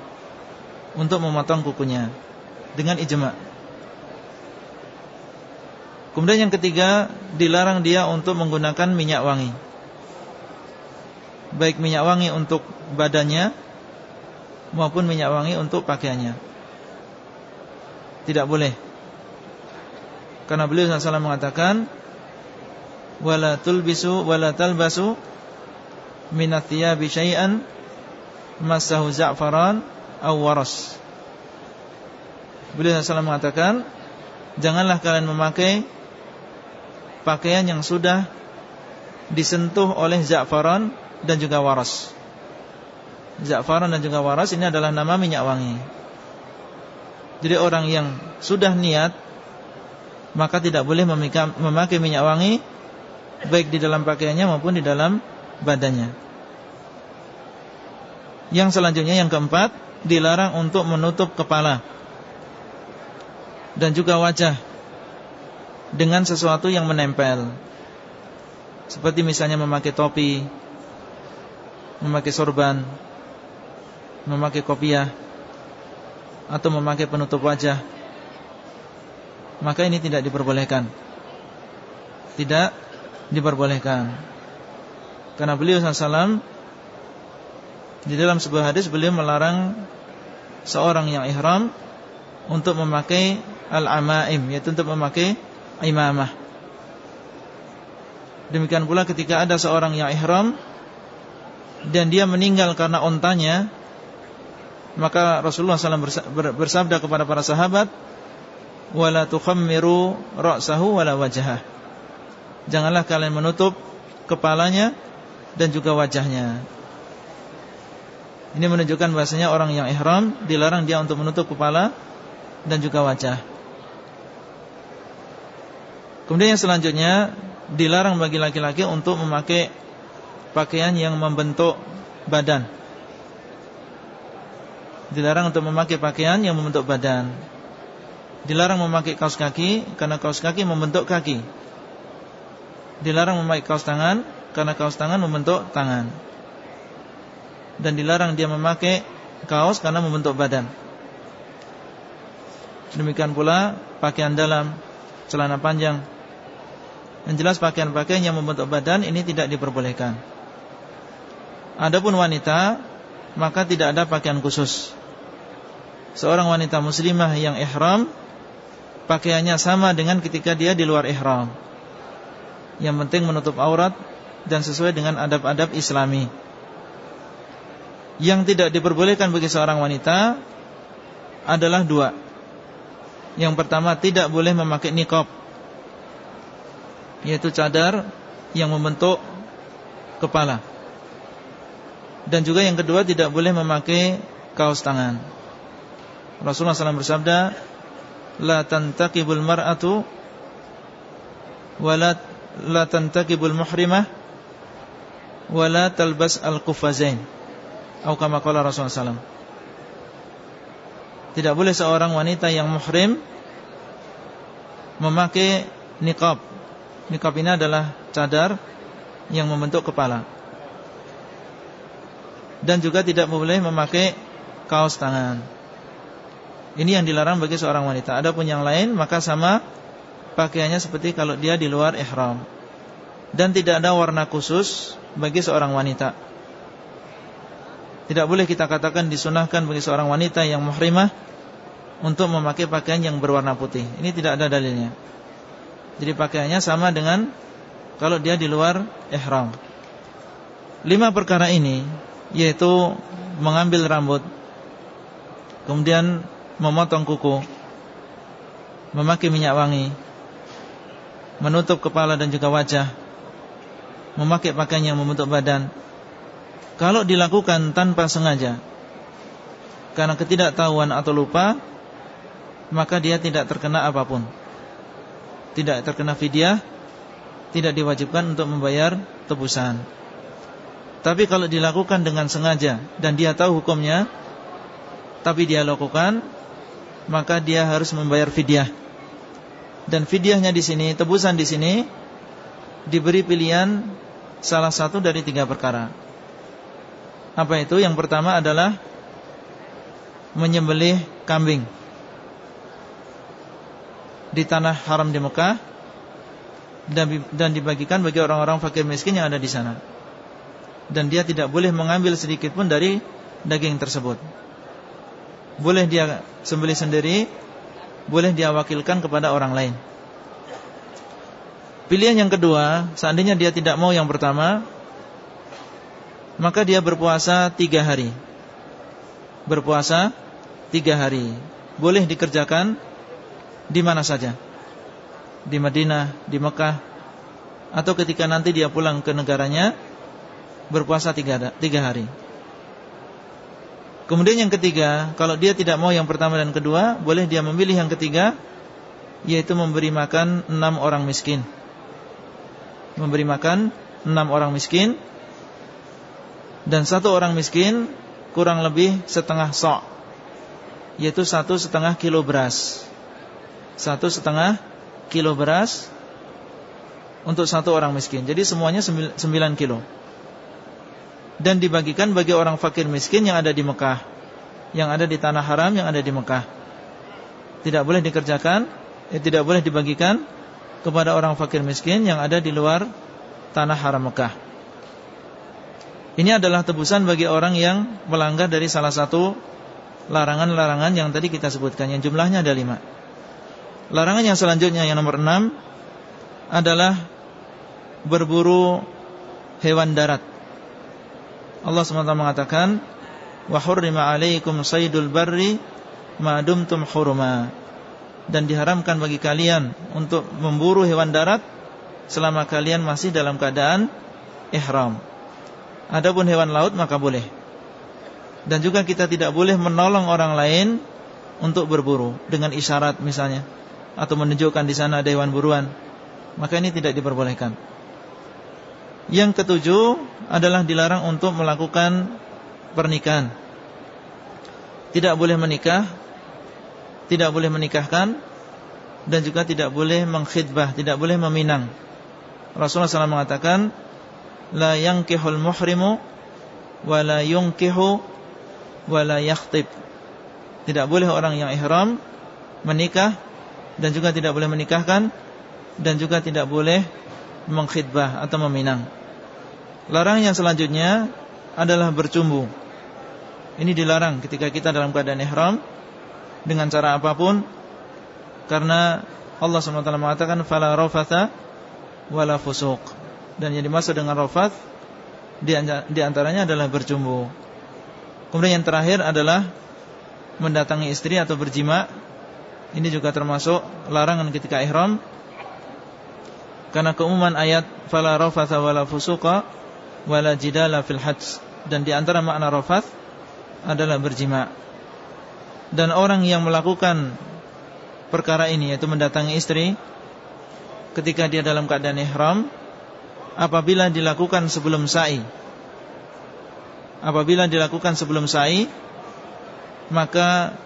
Speaker 1: untuk memotong kukunya dengan ijma'. Kemudian yang ketiga Dilarang dia untuk menggunakan minyak wangi. Baik minyak wangi untuk badannya Maupun minyak wangi untuk pakaiannya. Tidak boleh. Karena beliau SAW mengatakan Wala tulbisu Wala talbasu Minathiyabi syai'an Masahu za'faran Awaras Beliau SAW mengatakan Janganlah kalian memakai Pakaian yang sudah Disentuh oleh za'faran Dan juga waras. Za'faran dan juga waras Ini adalah nama minyak wangi. Jadi orang yang sudah niat Maka tidak boleh memakai minyak wangi Baik di dalam pakaiannya maupun di dalam badannya Yang selanjutnya yang keempat Dilarang untuk menutup kepala dan juga wajah dengan sesuatu yang menempel. Seperti misalnya memakai topi, memakai sorban, memakai kopiah atau memakai penutup wajah. Maka ini tidak diperbolehkan. Tidak diperbolehkan. Karena beliau SAW di dalam sebuah hadis beliau melarang seorang yang ihram untuk memakai al-amaim yaitu untuk memakai imamah. Demikian pula ketika ada seorang yang ihram dan dia meninggal karena ontanya, maka Rasulullah SAW bersabda kepada para sahabat, "Wala tukhammiru ra'sahu wala wajhah." Janganlah kalian menutup kepalanya dan juga wajahnya. Ini menunjukkan bahasanya orang yang ihram dilarang dia untuk menutup kepala dan juga wajah. Kemudian yang selanjutnya dilarang bagi laki-laki untuk memakai pakaian yang membentuk badan. Dilarang untuk memakai pakaian yang membentuk badan. Dilarang memakai kaos kaki karena kaos kaki membentuk kaki. Dilarang memakai kaos tangan karena kaos tangan membentuk tangan. Dan dilarang dia memakai kaos karena membentuk badan. Demikian pula pakaian dalam, celana panjang, yang jelas pakaian-pakaian yang membentuk badan ini tidak diperbolehkan. Adapun wanita maka tidak ada pakaian khusus. Seorang wanita muslimah yang ihram pakaiannya sama dengan ketika dia di luar ihram. Yang penting menutup aurat dan sesuai dengan adab-adab Islami. Yang tidak diperbolehkan bagi seorang wanita adalah dua. Yang pertama tidak boleh memakai nikab yaitu cadar yang membentuk kepala. Dan juga yang kedua tidak boleh memakai kaos tangan. Rasulullah SAW bersabda, "La tantaqibul mar'atu wa la, tantaqibul muhrimah wa la talbas al-qufazain." Atau kama Rasulullah SAW. Tidak boleh seorang wanita yang muhrim memakai niqab. Nikab ini adalah cadar yang membentuk kepala. Dan juga tidak boleh memakai kaos tangan. Ini yang dilarang bagi seorang wanita. Adapun yang lain maka sama pakaiannya seperti kalau dia di luar ihram. Dan tidak ada warna khusus bagi seorang wanita Tidak boleh kita katakan disunahkan bagi seorang wanita yang muhrimah Untuk memakai pakaian yang berwarna putih Ini tidak ada dalilnya jadi pakaiannya sama dengan kalau dia di luar ihram. Lima perkara ini yaitu mengambil rambut, kemudian memotong kuku, memakai minyak wangi, menutup kepala dan juga wajah, memakai pakaian yang membentuk badan. Kalau dilakukan tanpa sengaja karena ketidaktahuan atau lupa, maka dia tidak terkena apa pun tidak terkena fidyah tidak diwajibkan untuk membayar tebusan. Tapi kalau dilakukan dengan sengaja dan dia tahu hukumnya tapi dia lakukan maka dia harus membayar fidyah. Dan fidyahnya di sini, tebusan di sini diberi pilihan salah satu dari tiga perkara. Apa itu? Yang pertama adalah menyembelih kambing di tanah haram di Mekah dan dibagikan bagi orang-orang fakir miskin yang ada di sana. Dan dia tidak boleh mengambil sedikit pun dari daging tersebut. Boleh dia sembelih sendiri, boleh dia wakilkan kepada orang lain. Pilihan yang kedua, seandainya dia tidak mau yang pertama, maka dia berpuasa tiga hari. Berpuasa tiga hari. Boleh dikerjakan di mana saja. Di Madinah, di Mekah, atau ketika nanti dia pulang ke negaranya, berpuasa tiga, hari. Kemudian yang ketiga, kalau dia tidak mau yang pertama dan kedua, boleh dia memilih yang ketiga, yaitu memberi makan enam orang miskin memberi makan enam orang miskin dan satu orang miskin kurang lebih setengah sok. Yaitu satu setengah kilo beras. Satu setengah kilo beras untuk satu orang miskin. Jadi semuanya sembilan kilo. Dan dibagikan bagi orang fakir miskin yang ada di Mekah. Yang ada di tanah haram yang ada di Mekah. Tidak boleh dikerjakan eh, tidak boleh dibagikan kepada orang fakir miskin yang ada di luar tanah haram Mekah. Ini adalah tebusan bagi orang yang melanggar dari salah satu larangan-larangan yang tadi kita sebutkan yang jumlahnya ada lima. Larangan yang selanjutnya yang nomor enam adalah berburu hewan darat. Allah SWT mengatakan, "Wa hurrima 'alaikum saydul barri ma dumtum hurma." dan diharamkan bagi kalian untuk memburu hewan darat selama kalian masih dalam keadaan ihram. Adapun hewan laut maka boleh. Dan juga kita tidak boleh menolong orang lain untuk berburu dengan isyarat misalnya atau menunjukkan di sana ada hewan buruan. Maka ini tidak diperbolehkan. Yang ketujuh adalah dilarang untuk melakukan pernikahan. Tidak boleh menikah tidak boleh menikahkan dan juga tidak boleh mengkhidbah, tidak boleh meminang. Rasulullah SAW mengatakan, la yankihul muhrimu wa la yunkihu wa la yakhtib. Tidak boleh orang yang ihram menikah dan juga tidak boleh menikahkan dan juga tidak boleh mengkhidbah atau meminang. Larangan yang selanjutnya adalah bercumbu. Ini dilarang ketika kita dalam keadaan ihram dengan cara apa pun karena Allah SWT mengatakan fala rafatha wala fusuq dan yang dimaksud dengan rafat di antaranya adalah bercumbu. Kemudian yang terakhir adalah mendatangi istri atau berjima. Ini juga termasuk larangan ketika ihram. Karena keumuman ayat fala rafatha wala fusuqa wala jidala fil hajj dan di antara makna rafat adalah berjima dan orang yang melakukan perkara ini yaitu mendatangi istri ketika dia dalam keadaan ihram apabila dilakukan sebelum sa'i. Apabila dilakukan sebelum sa'i maka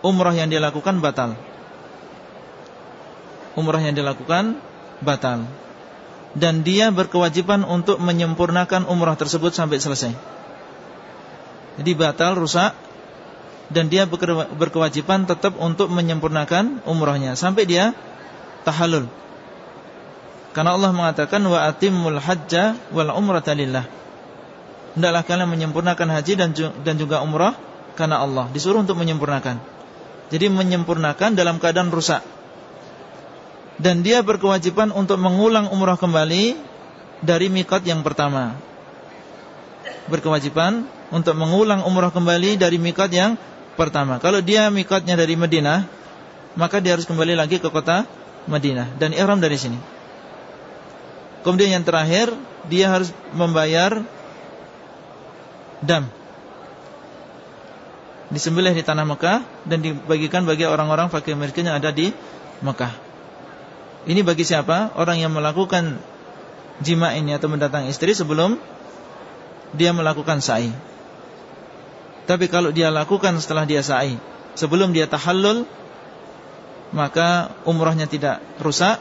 Speaker 1: umrah yang dilakukan batal. Umrah yang dilakukan batal. Dan dia berkewajiban untuk menyempurnakan umrah tersebut sampai selesai. Jadi batal rusak dan dia berkewajiban tetap untuk menyempurnakan umrahnya. Sampai dia tahallul. Karena Allah mengatakan wa atimmul hajja wal umrata lillah. Hendaklah kalian menyempurnakan haji dan dan juga umrah karena Allah. Disuruh untuk menyempurnakan. Jadi menyempurnakan dalam keadaan rusak. Dan dia berkewajiban untuk mengulang umrah kembali dari mikot yang pertama. Berkewajiban untuk mengulang umrah kembali dari mikot yang pertama. Kalau dia mikotnya dari Madinah, maka dia harus kembali lagi ke kota Madinah dan ihram dari sini. Kemudian yang terakhir, dia harus membayar dam. Disembelih di tanah Mekah dan dibagikan bagi orang-orang fakir miskin yang ada di Mekah. Ini bagi siapa? Orang yang melakukan jima ini atau mendatang istri sebelum dia melakukan sa'i. Tapi kalau dia lakukan setelah dia sa'i Sebelum dia tahallul Maka umrahnya tidak rusak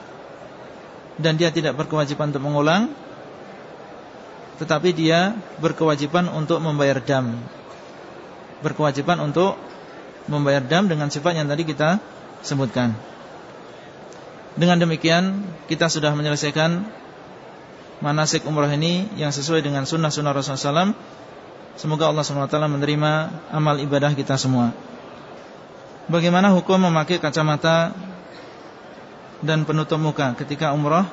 Speaker 1: Dan dia tidak berkewajiban untuk mengulang Tetapi dia berkewajiban untuk membayar dam Berkewajiban untuk membayar dam dengan sifat yang tadi kita sebutkan Dengan demikian kita sudah menyelesaikan manasik umrah ini yang sesuai dengan sunnah-sunnah Rasulullah SAW. Semoga Allah SWT menerima amal ibadah kita semua. Bagaimana hukum memakai kacamata dan penutup muka ketika umrah?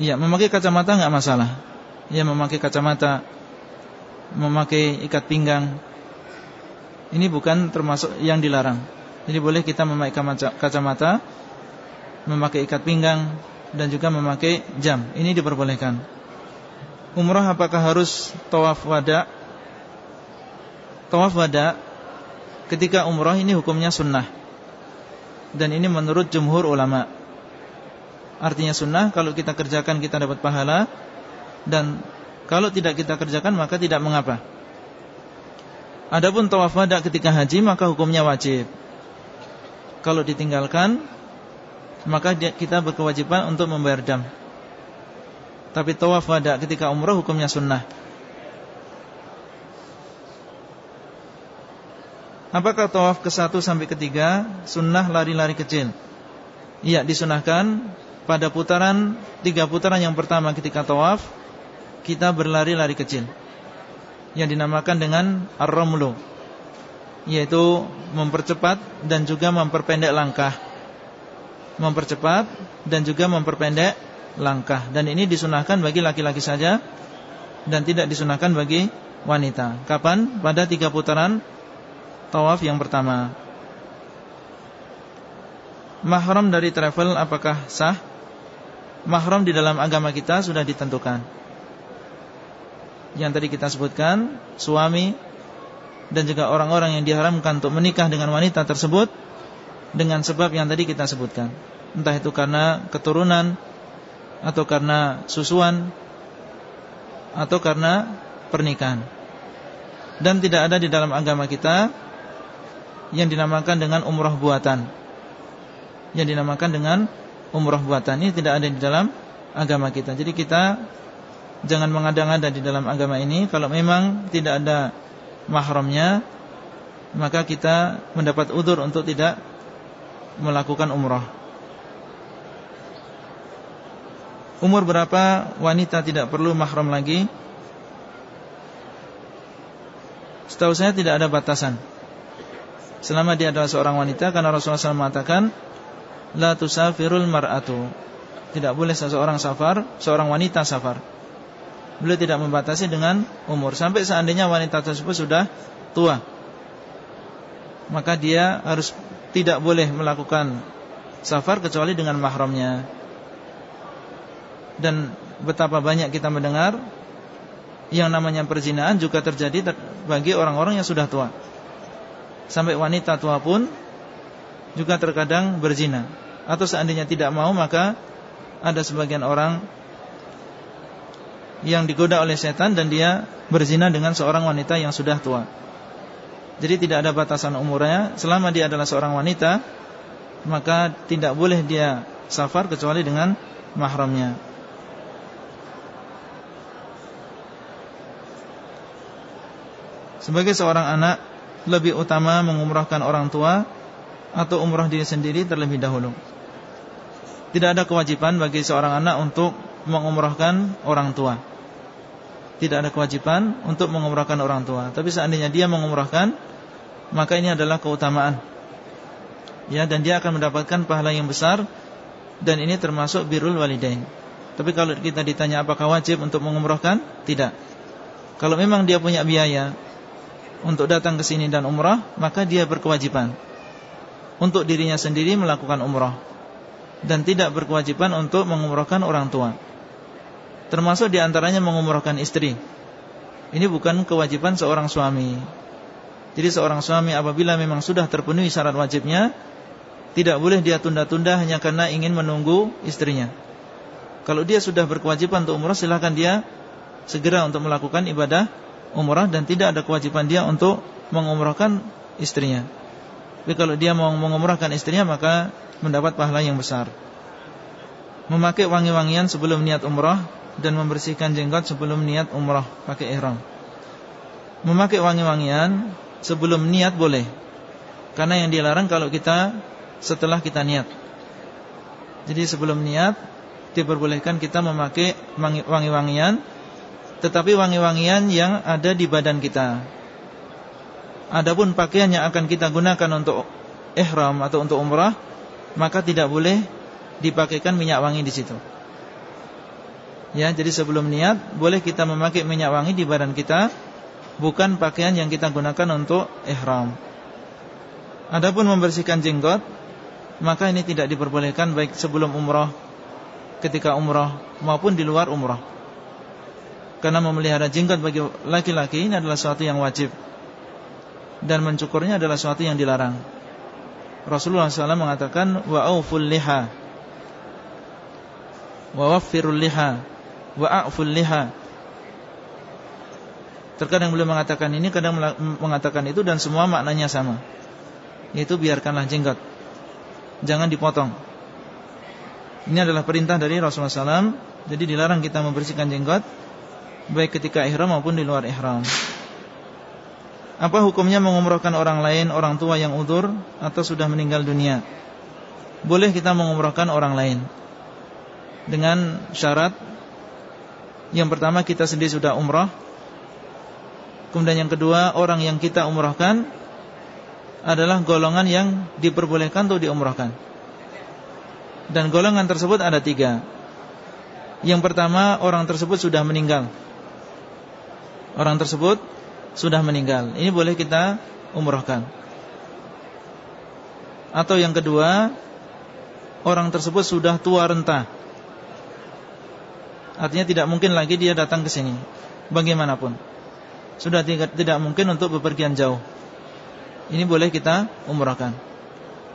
Speaker 1: Iya, memakai kacamata nggak masalah. Ya, memakai kacamata, memakai ikat pinggang. Ini bukan termasuk yang dilarang. Jadi boleh kita memakai kacamata Memakai ikat pinggang Dan juga memakai jam Ini diperbolehkan Umrah apakah harus tawaf wada Tawaf wada Ketika umrah ini hukumnya sunnah Dan ini menurut jumhur ulama Artinya sunnah Kalau kita kerjakan kita dapat pahala Dan kalau tidak kita kerjakan maka tidak mengapa Adapun tawaf wada ketika haji maka hukumnya wajib kalau ditinggalkan maka kita berkewajiban untuk membayar dam. Tapi tawaf wada ketika umrah hukumnya sunnah. Apakah tawaf ke satu sampai ketiga sunnah lari-lari kecil? Iya disunahkan pada putaran tiga putaran yang pertama ketika tawaf kita berlari-lari kecil yang dinamakan dengan ar-ramlu yaitu mempercepat dan juga memperpendek langkah. Mempercepat dan juga memperpendek langkah dan ini disunahkan bagi laki-laki saja dan tidak disunahkan bagi wanita. Kapan? Pada tiga putaran tawaf yang pertama. Mahram dari travel apakah sah? Mahram di dalam agama kita sudah ditentukan. Yang tadi kita sebutkan, suami dan juga orang-orang yang diharamkan untuk menikah dengan wanita tersebut dengan sebab yang tadi kita sebutkan. Entah itu karena keturunan atau karena susuan atau karena pernikahan. Dan tidak ada di dalam agama kita yang dinamakan dengan umroh buatan. Yang dinamakan dengan umroh buatan ini tidak ada di dalam agama kita. Jadi kita jangan mengada-ngada di dalam agama ini kalau memang tidak ada mahramnya maka kita mendapat udur untuk tidak melakukan umrah. Umur berapa wanita tidak perlu mahram lagi? Setahu saya tidak ada batasan. Selama dia adalah seorang wanita karena Rasulullah SAW mengatakan la tusafirul mar'atu. Tidak boleh seseorang safar, seorang wanita safar. Beliau tidak membatasi dengan umur Sampai seandainya wanita tersebut sudah tua Maka dia harus tidak boleh melakukan safar kecuali dengan mahramnya Dan betapa banyak kita mendengar Yang namanya perzinaan juga terjadi bagi orang-orang yang sudah tua Sampai wanita tua pun juga terkadang berzina Atau seandainya tidak mau maka ada sebagian orang yang digoda oleh setan dan dia berzina dengan seorang wanita yang sudah tua. Jadi tidak ada batasan umurnya selama dia adalah seorang wanita maka tidak boleh dia safar kecuali dengan mahramnya. Sebagai seorang anak lebih utama mengumrahkan orang tua atau umrah diri sendiri terlebih dahulu. Tidak ada kewajiban bagi seorang anak untuk mengumrahkan orang tua tidak ada kewajiban untuk mengumrahkan orang tua. Tapi seandainya dia mengumrahkan, maka ini adalah keutamaan. Ya, dan dia akan mendapatkan pahala yang besar dan ini termasuk birrul walidain. Tapi kalau kita ditanya apakah wajib untuk mengumrahkan? Tidak. Kalau memang dia punya biaya untuk datang ke sini dan umrah, maka dia berkewajiban untuk dirinya sendiri melakukan umrah dan tidak berkewajiban untuk mengumrahkan orang tua. Termasuk di antaranya mengumrohkan istri. Ini bukan kewajiban seorang suami. Jadi seorang suami apabila memang sudah terpenuhi syarat wajibnya Tidak boleh dia tunda-tunda hanya karena ingin menunggu istrinya. Kalau dia sudah berkewajiban untuk umrah Silahkan dia segera untuk melakukan ibadah umrah Dan tidak ada kewajiban dia untuk mengumrahkan istrinya Tapi kalau dia mau mengumrahkan istrinya Maka mendapat pahala yang besar Memakai wangi-wangian sebelum niat umrah dan membersihkan jenggot sebelum niat umrah pakai ihram. Memakai wangi-wangian sebelum niat boleh. Karena yang dilarang kalau kita setelah kita niat. Jadi sebelum niat diperbolehkan kita memakai wangi-wangian tetapi wangi-wangian yang ada di badan kita. Adapun pakaian yang akan kita gunakan untuk ihram atau untuk umrah, maka tidak boleh dipakaikan minyak wangi di situ. Ya, jadi sebelum niat boleh kita memakai minyak wangi di badan kita, bukan pakaian yang kita gunakan untuk ihram. Adapun membersihkan jenggot, maka ini tidak diperbolehkan baik sebelum umrah, ketika umrah maupun di luar umrah. Karena memelihara jenggot bagi laki-laki ini adalah sesuatu yang wajib dan mencukurnya adalah sesuatu yang dilarang. Rasulullah SAW mengatakan wa auful liha wa waffirul liha wa a'ful liha. Terkadang beliau mengatakan ini, kadang mengatakan itu dan semua maknanya sama. Yaitu biarkanlah jenggot. Jangan dipotong. Ini adalah perintah dari Rasulullah SAW Jadi dilarang kita membersihkan jenggot Baik ketika ihram maupun di luar ihram apa hukumnya mengumrohkan orang lain, orang tua yang udur atau sudah meninggal dunia? Boleh kita mengumrohkan orang lain dengan syarat yang pertama kita sendiri sudah umrah. Kemudian yang kedua orang yang kita umrahkan adalah golongan yang diperbolehkan untuk diumrahkan. Dan golongan tersebut ada tiga. Yang pertama orang tersebut sudah meninggal. Orang tersebut sudah meninggal. Ini boleh kita umrohkan. Atau yang kedua, orang tersebut sudah tua renta. Artinya tidak mungkin lagi dia datang ke sini. Bagaimanapun. Sudah tidak, mungkin untuk bepergian jauh. Ini boleh kita umrohkan.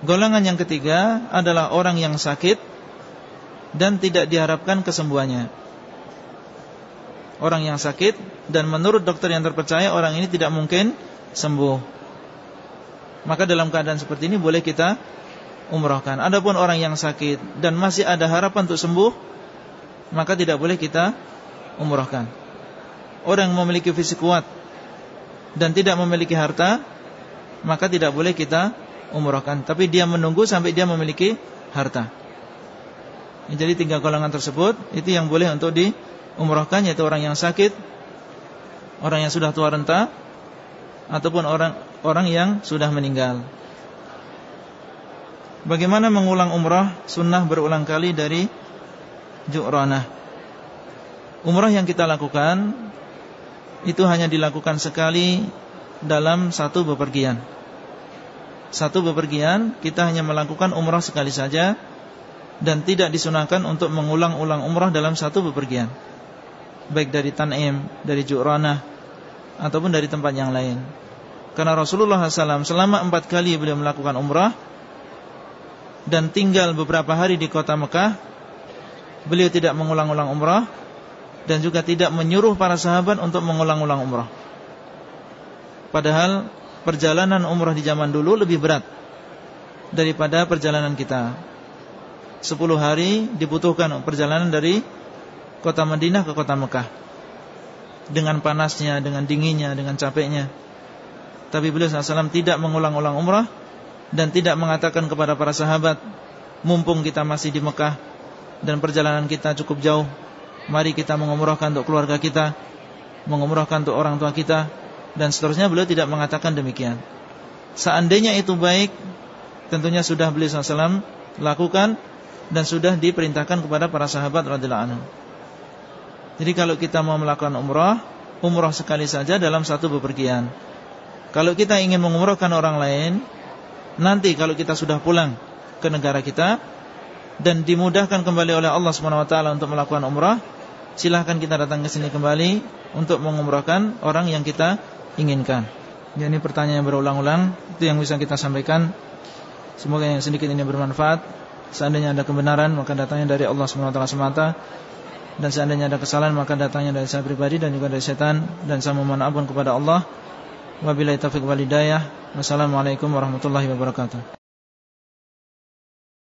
Speaker 1: Golongan yang ketiga adalah orang yang sakit dan tidak diharapkan kesembuhannya orang yang sakit dan menurut dokter yang terpercaya orang ini tidak mungkin sembuh. Maka dalam keadaan seperti ini boleh kita umrahkan. Adapun orang yang sakit dan masih ada harapan untuk sembuh, maka tidak boleh kita umrahkan. Orang yang memiliki fisik kuat dan tidak memiliki harta, maka tidak boleh kita umrahkan. Tapi dia menunggu sampai dia memiliki harta. Jadi tiga golongan tersebut itu yang boleh untuk di umrahkan yaitu orang yang sakit, orang yang sudah tua renta ataupun orang orang yang sudah meninggal. Bagaimana mengulang umrah sunnah berulang kali dari Ju'ranah? Umrah yang kita lakukan Itu hanya dilakukan sekali Dalam satu bepergian. Satu bepergian Kita hanya melakukan umrah sekali saja Dan tidak disunahkan untuk mengulang-ulang umrah dalam satu bepergian baik dari Tanim, dari Ju'ranah ataupun dari tempat yang lain. Karena Rasulullah SAW selama empat kali beliau melakukan umrah dan tinggal beberapa hari di kota Mekah, beliau tidak mengulang-ulang umrah dan juga tidak menyuruh para sahabat untuk mengulang-ulang umrah. Padahal perjalanan umrah di zaman dulu lebih berat daripada perjalanan kita. Sepuluh hari dibutuhkan perjalanan dari kota Madinah ke kota Mekah. Dengan panasnya, dengan dinginnya, dengan capeknya. Tapi beliau SAW tidak mengulang-ulang umrah Dan tidak mengatakan kepada para sahabat Mumpung kita masih di Mekah Dan perjalanan kita cukup jauh Mari kita mengumrahkan untuk keluarga kita Mengumrahkan untuk orang tua kita Dan seterusnya. Beliau tidak mengatakan demikian. Seandainya itu baik Tentunya sudah beliau SAW lakukan Dan sudah diperintahkan kepada para sahabat radhiyallahu anhu. Jadi kalau kita mau melakukan umrah Umrah sekali saja dalam satu bepergian. Kalau kita ingin mengumrahkan orang lain Nanti kalau kita sudah pulang ke negara kita Dan dimudahkan kembali oleh Allah SWT untuk melakukan umrah Silahkan kita datang ke sini kembali Untuk mengumrahkan orang yang kita inginkan. Jadi pertanyaan yang berulang-ulang Itu yang bisa kita sampaikan. Semoga yang sedikit ini bermanfaat. Seandainya ada kebenaran Maka datangnya dari Allah SWT semata dan seandainya ada kesalahan maka datangnya dari saya pribadi dan juga dari setan. Dan saya memohon ampun kepada Allah. Wabillahi taufiq wal hidayah. Wassalamualaikum warahmatullahi wabarakatuh